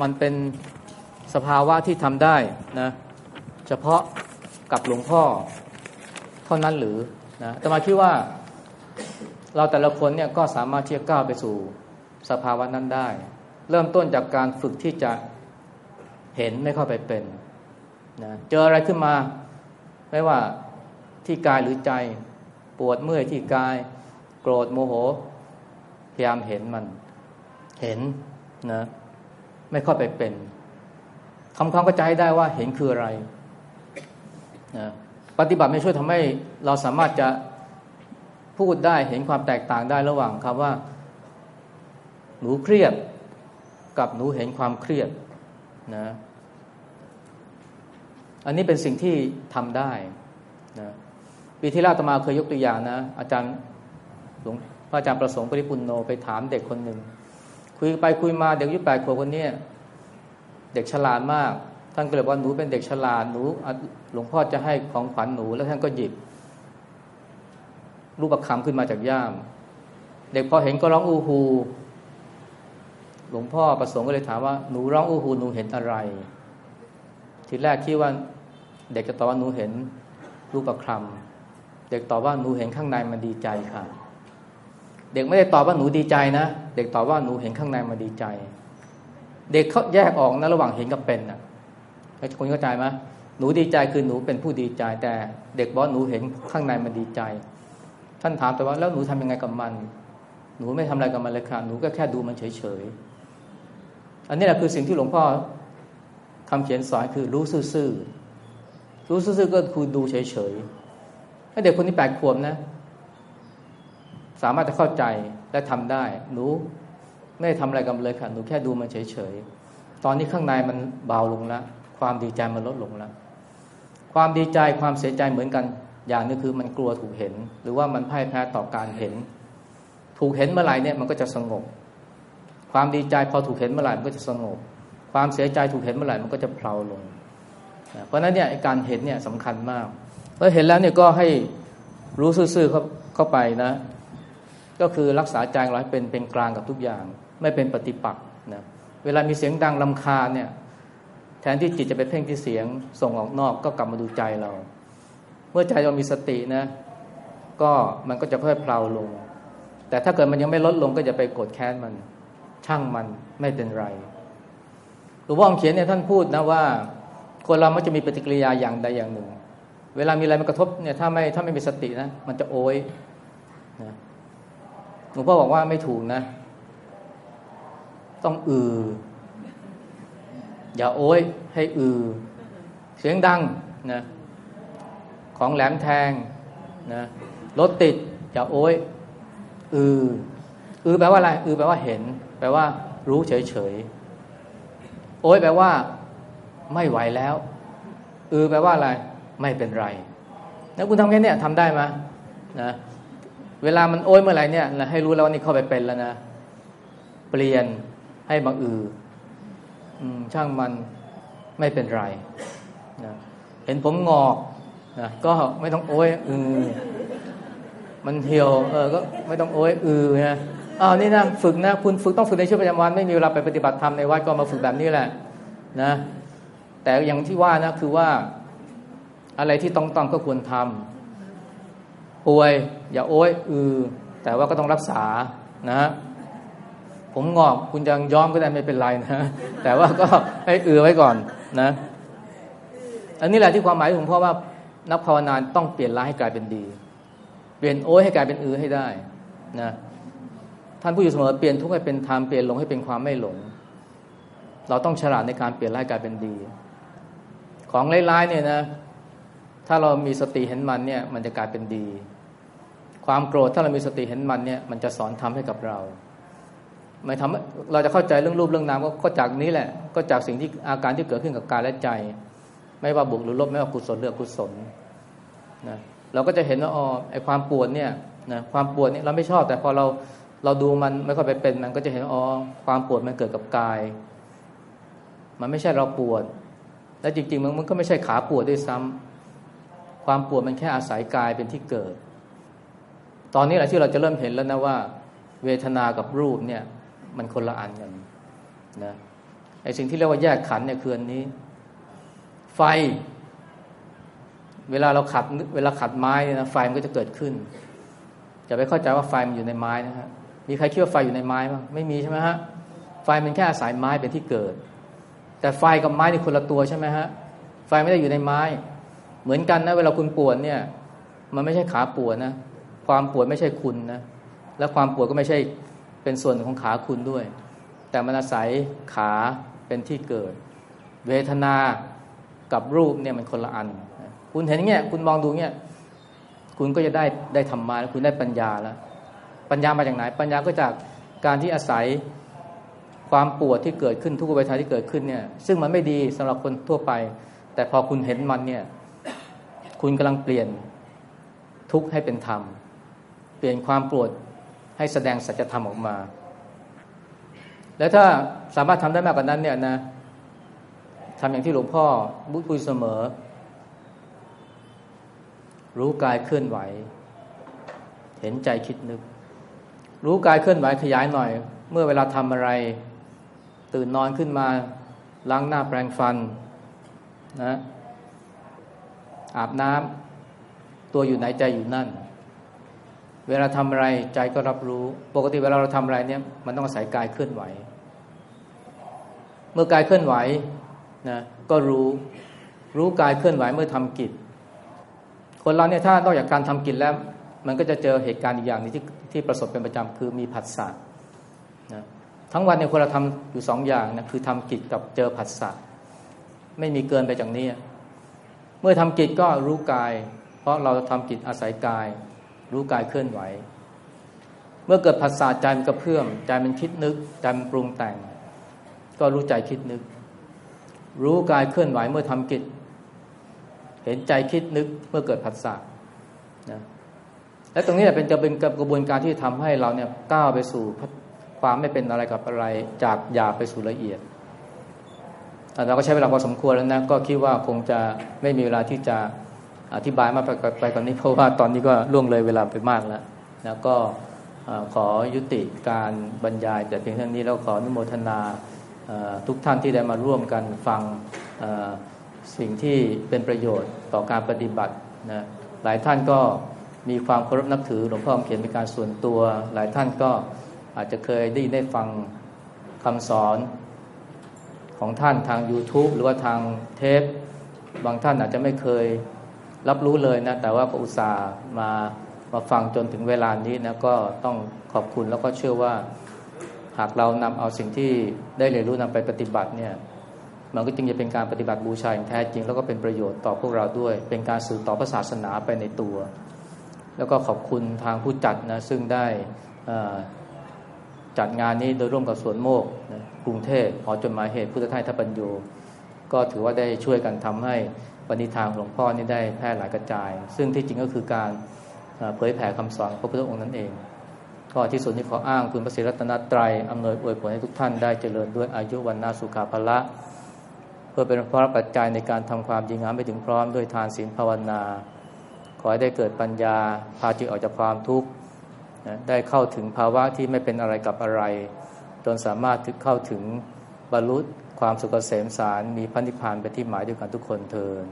มันเป็นสภาวะที่ทำได้นะเฉพาะกับหลวงพ่อเท่านั้นหรือนะแต่มาคิดว่าเราแต่ละคนเนี่ยก็สามารถที่จะก้าวไปสู่สภาวะนั้นได้ เริ่มต้นจากการฝึกที่จะเห็นไม่เข้าไปเป็นนะเจออะไรขึ้นมา ไม่ว่าที่กายหรือใจ ปวดเมื่อยที่กาย โกรธโมโห พยายามเห็นมัน เห็นนะไม่เข้าไปเป็นทำความเข้าใจได้ว่าเห็นคืออะไรนะปฏิบัติไม่ช่วยทำให้เราสามารถจะพูดได้เห็นความแตกต่างได้ระหว่างคำว่า หนูเครียด กับหนูเห็นความเครียดนะอันนี้เป็นสิ่งที่ทำได้นะปีที่แล้วตมาเคยยกตัวอย่างนะ อาจารย์หลวงพระอาจารย์ประสงค์ปริปุนโนไปถามเด็กคนหนึ่ง คุยไปคุยมาเด็กยุแปดขวบคนนี้เด็กฉลาดมาก ท่านก็เลยว่าหนูเป็นเด็กฉลาดหนูหลวงพ่อจะให้ของขวัญหนู แล้วท่านก็หยิบ รูปประคำขึ้นมาจากย่าม เด็กพอเห็นก็ร้องอูฮู หลวงพ่อประสงค์ก็เลยถามว่าหนูร้องอูฮูหนูเห็นอะไร ทีแรกคิดว่า เด็กจะตอบว่าหนูเห็นรูปประคำเด็กตอบว่าหนูเห็นข้างในมันดีใจค่ะ เด็กไม่ได้ตอบว่าหนูดีใจนะ เด็กตอบว่าหนูเห็นข้างในมันดีใจ เด็กเขาแยกออกนะระหว่างเห็นกับเป็นนะคุณเข้าใจไหมหนูดีใจคือหนูเป็นผู้ดีใจ แต่เด็กบอกหนูเห็นข้างในมันดีใจ ท่านถามแต่ว่าแล้วหนูทำยังไงกับมัน หนูไม่ทำอะไรกับมันเลยค่ะหนูก็แค่ดูมันเฉยๆ อันนี้แหละคือสิ่งที่หลวงพ่อคำเขียนสอนคือรู้ซื่อๆรู้ซื่อๆก็คือดูเฉยๆให้เด็กคนนี้แปดขวบนะ สามารถจะเข้าใจและทำได้ หนูไม่ได้ทำอะไรกับเลยค่ะ หนูแค่ดูมันเฉยๆ ตอนนี้ข้างในมันเบาลงแล้ว ความดีใจมันลดลงแล้ว ความดีใจความเสียใจเหมือนกัน อย่างนึงคือมันกลัวถูกเห็น หรือว่ามันพ่ายแพ้ต่อการเห็น ถูกเห็นเมื่อไหร่เนี่ยมันก็จะสงบ ความดีใจพอถูกเห็นเมื่อไหร่มันก็จะสงบ ความเสียใจถูกเห็นเมื่อไหร่มันก็จะเพลาลง เพราะนั้นเนี่ยการเห็นเนี่ยสำคัญมากเมื่อเห็นแล้วเนี่ยก็ให้รู้ซื่อๆเข้าเข้าไปนะ ก็คือรักษาใจเราให้เป็นเป็นกลางกับทุกอย่าง ไม่เป็นปฏิปักษ์นะเวลามีเสียงดังลำคาเนี่ยแทนที่จิตจะไปเพ่งที่เสียงส่งออกนอกก็กลับมาดูใจเรา เมื่อใจเรามีสตินะ ก็มันก็จะเพิ่มเพลาลง แต่ถ้าเกิดมันยังไม่ลดลงก็จะไปโกรธแค้นมัน ช่างมันไม่เป็นไรหลวงพ่อเขียนเนี่ยท่านพูดนะว่า คนเรามันจะมีปฏิกิริยาอย่างใดอย่างหนึ่ง เวลามีอะไรมากระทบเนี่ยถ้าไม่ถ้าไม่มีสตินะมันจะโอยนะหลวงพ่อบอกว่าไม่ถูกนะ ต้องอือ อย่าโอยให้อือ เสียงดังนะของแหลมแทงนะรถติดอย่าโอยอืออือแปลว่าอะไรอือแปลว่าเห็น แปลว่า รู้เฉยเฉยโอ้ยแปลว่า ไม่ไหวแล้ว อือแปลว่าอะไร ไม่เป็นไร แล้วคุณทำแค่นี้ทำได้ไหมนะเวลามันโอ้ยเมื่อไหร่เนี่ยให้รู้แล้วว่านี่เข้าไปเป็นแล้วนะเปลี่ยนให้บังอือช่างมันไม่เป็นไรนะเห็นผมงอกนะก็ไม่ต้องโอ้ยอือมันเหี่ยว เออ ก็ไม่ต้องโอ้ยอือนะ อ้าวนี่นะฝึกนะคุณฝึกต้องฝึกในชีวิตประจำวันไม่มีเวลาไปปฏิบัติธรรมในวัดก็มาฝึกแบบนี้แหละนะ แต่อย่างที่ว่านะคือว่าอะไรที่ต้องต้องก็ควรทำป่วย อย่าโอ้ยอือ แต่ว่าก็ต้องรักษานะ ผมงอกคุณยังย้อมก็ได้ไม่เป็นไรนะแต่ว่าก็ให้อือไว้ก่อนนะ อันนี้แหละที่ความหมายของพ่อว่านักภาวนาต้องเปลี่ยนร้ายให้กลายเป็นดี เปลี่ยนโอ้ยให้กลายเป็นอือให้ได้นะ ท่านผู้อยู่เสมอเปลี่ยนทุกข์ให้เป็นธรรมเปลี่ยนหลงให้เป็นความไม่หลง เราต้องฉลาดในการเปลี่ยนร้ายกลายเป็นดี ของร้ายๆเนี่ยนะถ้าเรามีสติเห็นมันเนี่ยมันจะกลายเป็นดี ความโกรธถ้าเรามีสติเห็นมันเนี่ยมันจะสอนทำให้กับเราไม่ทำเราจะเข้าใจเรื่องรูปเรื่องนามก็จากนี้แหละ ก็จากสิ่งที่อาการที่เกิดขึ้นกับกายและใจ ไม่ว่าบวกหรือลบไม่ว่ากุศลหรือกุศลนะเราก็จะเห็นว่าอ๋อไอความปวดเนี่ยนะความปวดเนี่ยเราไม่ชอบแต่พอเรา เราดูมันไม่ค่อยไปเป็นมันก็จะเห็นอ๋อความปวดมันเกิดกับกาย มันไม่ใช่เราปวด และจริงๆมันมันก็ไม่ใช่ขาปวดด้วยซ้ำความปวดมันแค่อาศัยกายเป็นที่เกิด ตอนนี้แหละที่เราจะเริ่มเห็นแล้วนะว่า เวทนากับรูปเนี่ย มันคนละอันกันนะไอ้สิ่งที่เรียกว่าแยกขันเนี่ยคืออันนี้ ไฟ เวลาเราขัดเวลาขัดไม้เนี่ยนะไฟมันก็จะเกิดขึ้นจะไปเข้าใจว่าไฟมันอยู่ในไม้นะฮะ มีใครคิดว่าไฟอยู่ในไม้บ้างไม่มีใช่ไหมฮะไฟมันแค่อาศัยไม้เป็นที่เกิด แต่ไฟกับไม้นี่คนละตัวใช่ไหมฮะไฟไม่ได้อยู่ในไม้ เหมือนกันนะเวลาคุณปวดเนี่ย มันไม่ใช่ขาปวดนะความปวดไม่ใช่คุณนะและความปวดก็ไม่ใช่เป็นส่วนของขาคุณด้วย แต่มันอาศัยขาเป็นที่เกิด เวทนากับรูปเนี่ยมันคนละอัน คุณเห็นเงี้ยคุณมองดูเงี้ยคุณก็จะได้ได้ธรรมะแล้วคุณได้ปัญญาแล้ว ปัญญามาจากไหน ปัญญาก็จากการที่อาศัยความปวดที่เกิดขึ้นทุกเวทนาที่เกิดขึ้นเนี่ย ซึ่งมันไม่ดีสำหรับคนทั่วไป แต่พอคุณเห็นมันเนี่ย คุณกำลังเปลี่ยนทุกข์ให้เป็นธรรม เปลี่ยนความปวดให้แสดงสัจธรรมออกมา แล้วถ้าสามารถทำได้มากกว่านั้นเนี่ยนะทำอย่างที่หลวงพ่อบุพูดเสมอ รู้กายเคลื่อนไหว เห็นใจคิดนึก รู้กายเคลื่อนไหวขยายหน่อย เมื่อเวลาทำอะไร ตื่นนอนขึ้นมาล้างหน้าแปรงฟันนะอาบน้ำตัวอยู่ไหนใจอยู่นั่น เวลาทำอะไรใจก็รับรู้ ปกติเวลาเราทำอะไรเนี่ยมันต้องอาศัยกายเคลื่อนไหว เมื่อกายเคลื่อนไหวนะก็รู้รู้กายเคลื่อนไหวเมื่อทำกิจ คนเราเนี่ยถ้านอกจากการทำกินแล้ว มันก็จะเจอเหตุการณ์อีกอย่างนี้ที่ที่ประสบเป็นประจำคือมีผัสสะนะทั้งวันเนี่ยคนเราทำอยู่สองอย่างนะคือทำกิจกับเจอผัสสะไม่มีเกินไปจากนี้ เมื่อทำกิจก็รู้กาย เพราะเราทำกิจอาศัยกาย รู้กายเคลื่อนไหว เมื่อเกิดผัสสะใจมันกระเพื่อมใจมันคิดนึกใจมันปรุงแต่ง ก็รู้ใจคิดนึก รู้กายเคลื่อนไหวเมื่อทำกิจ เห็นใจคิดนึกเมื่อเกิดผัสสะนะ และตรงนี้เป็นจะเป็นกระบวนการที่ทำให้เราเนี่ยก้าวไปสู่ความไม่เป็นอะไรกับอะไรจากหยาบไปสู่ละเอียดเราก็ใช้เวลาพอสมควรแล้วนะก็คิดว่าคงจะไม่มีเวลาที่จะอธิบายมากไปกว่านนี้เพราะว่าตอนนี้ก็ล่วงเลยเวลาไปมากแล้วแล้วก็ขอยุติการบรรยายแต่เพียงเท่านี้แล้วขออนุโมทนาทุกท่านที่ได้มาร่วมกันฟังสิ่งที่เป็นประโยชน์ต่อการปฏิบัตินะหลายท่านก็ มีความเคารพนับถือหลวงพ่อเขียนเป็นการส่วนตัว หลายท่านก็อาจจะเคยได้ได้ฟังคำสอนของท่านทาง YouTube หรือว่าทางเทป บางท่านอาจจะไม่เคยรับรู้เลยนะ แต่ว่าก็อุตส่าห์มามาฟังจนถึงเวลานี้นะก็ต้องขอบคุณแล้วก็เชื่อว่า หากเรานำเอาสิ่งที่ได้เรียนรู้นำไปปฏิบัติเนี่ยมันก็จึงจะเป็นการปฏิบัติบูชาอย่างแท้จริง แล้วก็เป็นประโยชน์ต่อพวกเราด้วย เป็นการสื่อต่อพระศาสนาไปในตัว แล้วก็ขอบคุณทางผู้จัดนะซึ่งได้จัดงานนี้โดยร่วมกับสวนโมกนะกรุงเทพหอจดหมายเหตุพุทธทาสทัปัญโยก็ถือว่าได้ช่วยกันทำให้ปณิธานหลวงพ่อนี่ได้แพร่หลายกระจาย ซึ่งที่จริงก็คือการเผยแผ่คำสอนพระพุทธองค์นั่นเอง ก็ที่สุดนี้ขออ้างคุณพระศรีรัตนตรัยอำนวยอวยผลให้ทุกท่านได้เจริญด้วยอายุวันนาสุขาภละ เพื่อเป็นพระปัจจัยในการทำความดีงามไปถึงพร้อมด้วยทานศีลภาวนา ขอให้ได้เกิดปัญญาพาจิตออกจากความทุกข์ได้เข้าถึงภาวะที่ไม่เป็นอะไรกับอะไร จนสามารถถึงเข้าถึงบรรลุความสุขเกษมสารมีพันธิพานไปที่หมายด้วยกันทุกคนเทิน